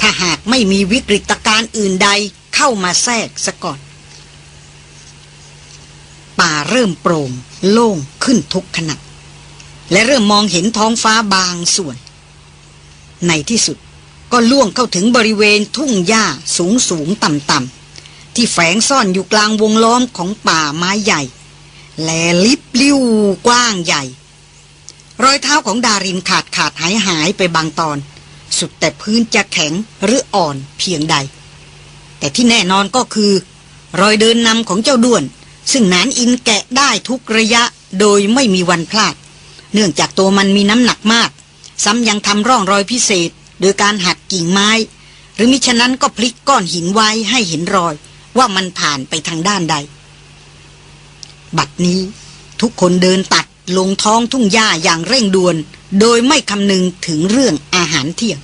ถ้าหากไม่มีวิกฤตการณ์อื่นใดเข้ามาแทรกซะก่อน ป่าเริ่มโปร่งโล่งขึ้นทุกขณะและเริ่มมองเห็นท้องฟ้าบางส่วน ในที่สุดก็ล่วงเข้าถึงบริเวณทุ่งหญ้าสูงสูงต่ำต่ำ ที่แฝงซ่อนอยู่กลางวงล้อมของป่าไม้ใหญ่ แลลิบลิ้วกว้างใหญ่ รอยเท้าของดารินขาดขาดหายหายไปบางตอน สุดแต่พื้นจะแข็งหรืออ่อนเพียงใด แต่ที่แน่นอนก็คือ รอยเดินนำของเจ้าด้วน ซึ่งนานอินแกะได้ทุกระยะโดยไม่มีวันพลาด เนื่องจากตัวมันมีน้ำหนักมาก ซ้ำยังทำร่องรอยพิเศษ โดยการหักกิ่งไม้ หรือมิฉะนั้นก็พลิกก้อนหินไว้ให้เห็นรอย ว่ามันผ่านไปทางด้านใด บัดนี้ทุกคนเดินตัดลงท้องทุ่งหญ้าอย่างเร่งด่วน โดยไม่คำนึงถึงเรื่องอาหารเที่ยง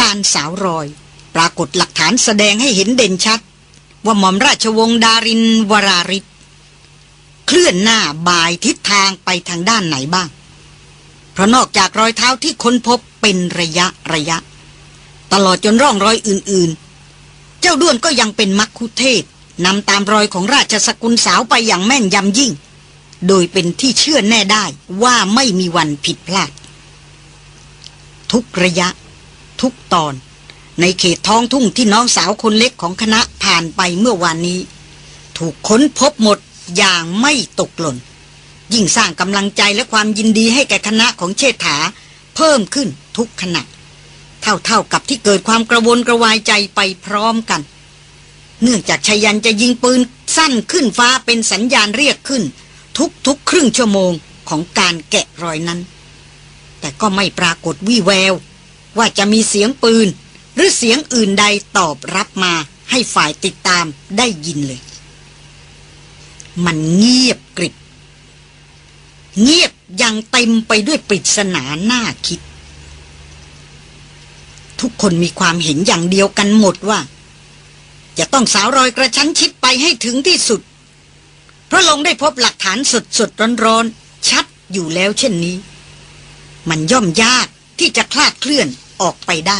การสาวรอย ปรากฏหลักฐานแสดงให้เห็นเด่นชัด ว่าหม่อมราชวงศ์ดารินวราริศเคลื่อนหน้าบายทิศทางไปทางด้านไหนบ้าง เพราะนอกจากรอยเท้าที่ค้นพบเป็นระยะระยะ ตลอดจนร่องรอยอื่นๆ เจ้าด้วนก็ยังเป็นมักคุเทศนำตามรอยของราชสกุลสาวไปอย่างแม่นยำยิ่ง โดยเป็นที่เชื่อแน่ได้ว่าไม่มีวันผิดพลาด ทุกระยะ ทุกตอน ในเขตท้องทุ่งที่น้องสาวคนเล็กของคณะผ่านไปเมื่อวานนี้ ถูกค้นพบหมดอย่างไม่ตกหล่น ยิ่งสร้างกำลังใจและความยินดีให้แก่คณะของเชษฐา เพิ่มขึ้นทุกขณะ เท่าๆกับที่เกิดความกระวนกระวายใจไปพร้อมกัน เนื่องจากชายันจะยิงปืนสั้นขึ้นฟ้าเป็นสัญญาณเรียกขึ้น ทุกๆครึ่งชั่วโมงของการแกะรอยนั้น แต่ก็ไม่ปรากฏวี่แวว ว่าจะมีเสียงปืน หรือเสียงอื่นใดตอบรับมาให้ฝ่ายติดตามได้ยินเลย มันเงียบกริบ เงียบยังเต็มไปด้วยปริศนาหน้าคิด ทุกคนมีความเห็นอย่างเดียวกันหมดว่า จะต้องสาวรอยกระชั้นชิดไปให้ถึงที่สุด เพราะลงได้พบหลักฐานสดสดร้อนร้อนๆชัดอยู่แล้วเช่นนี้ มันย่อมยากที่จะคลาดเคลื่อนออกไปได้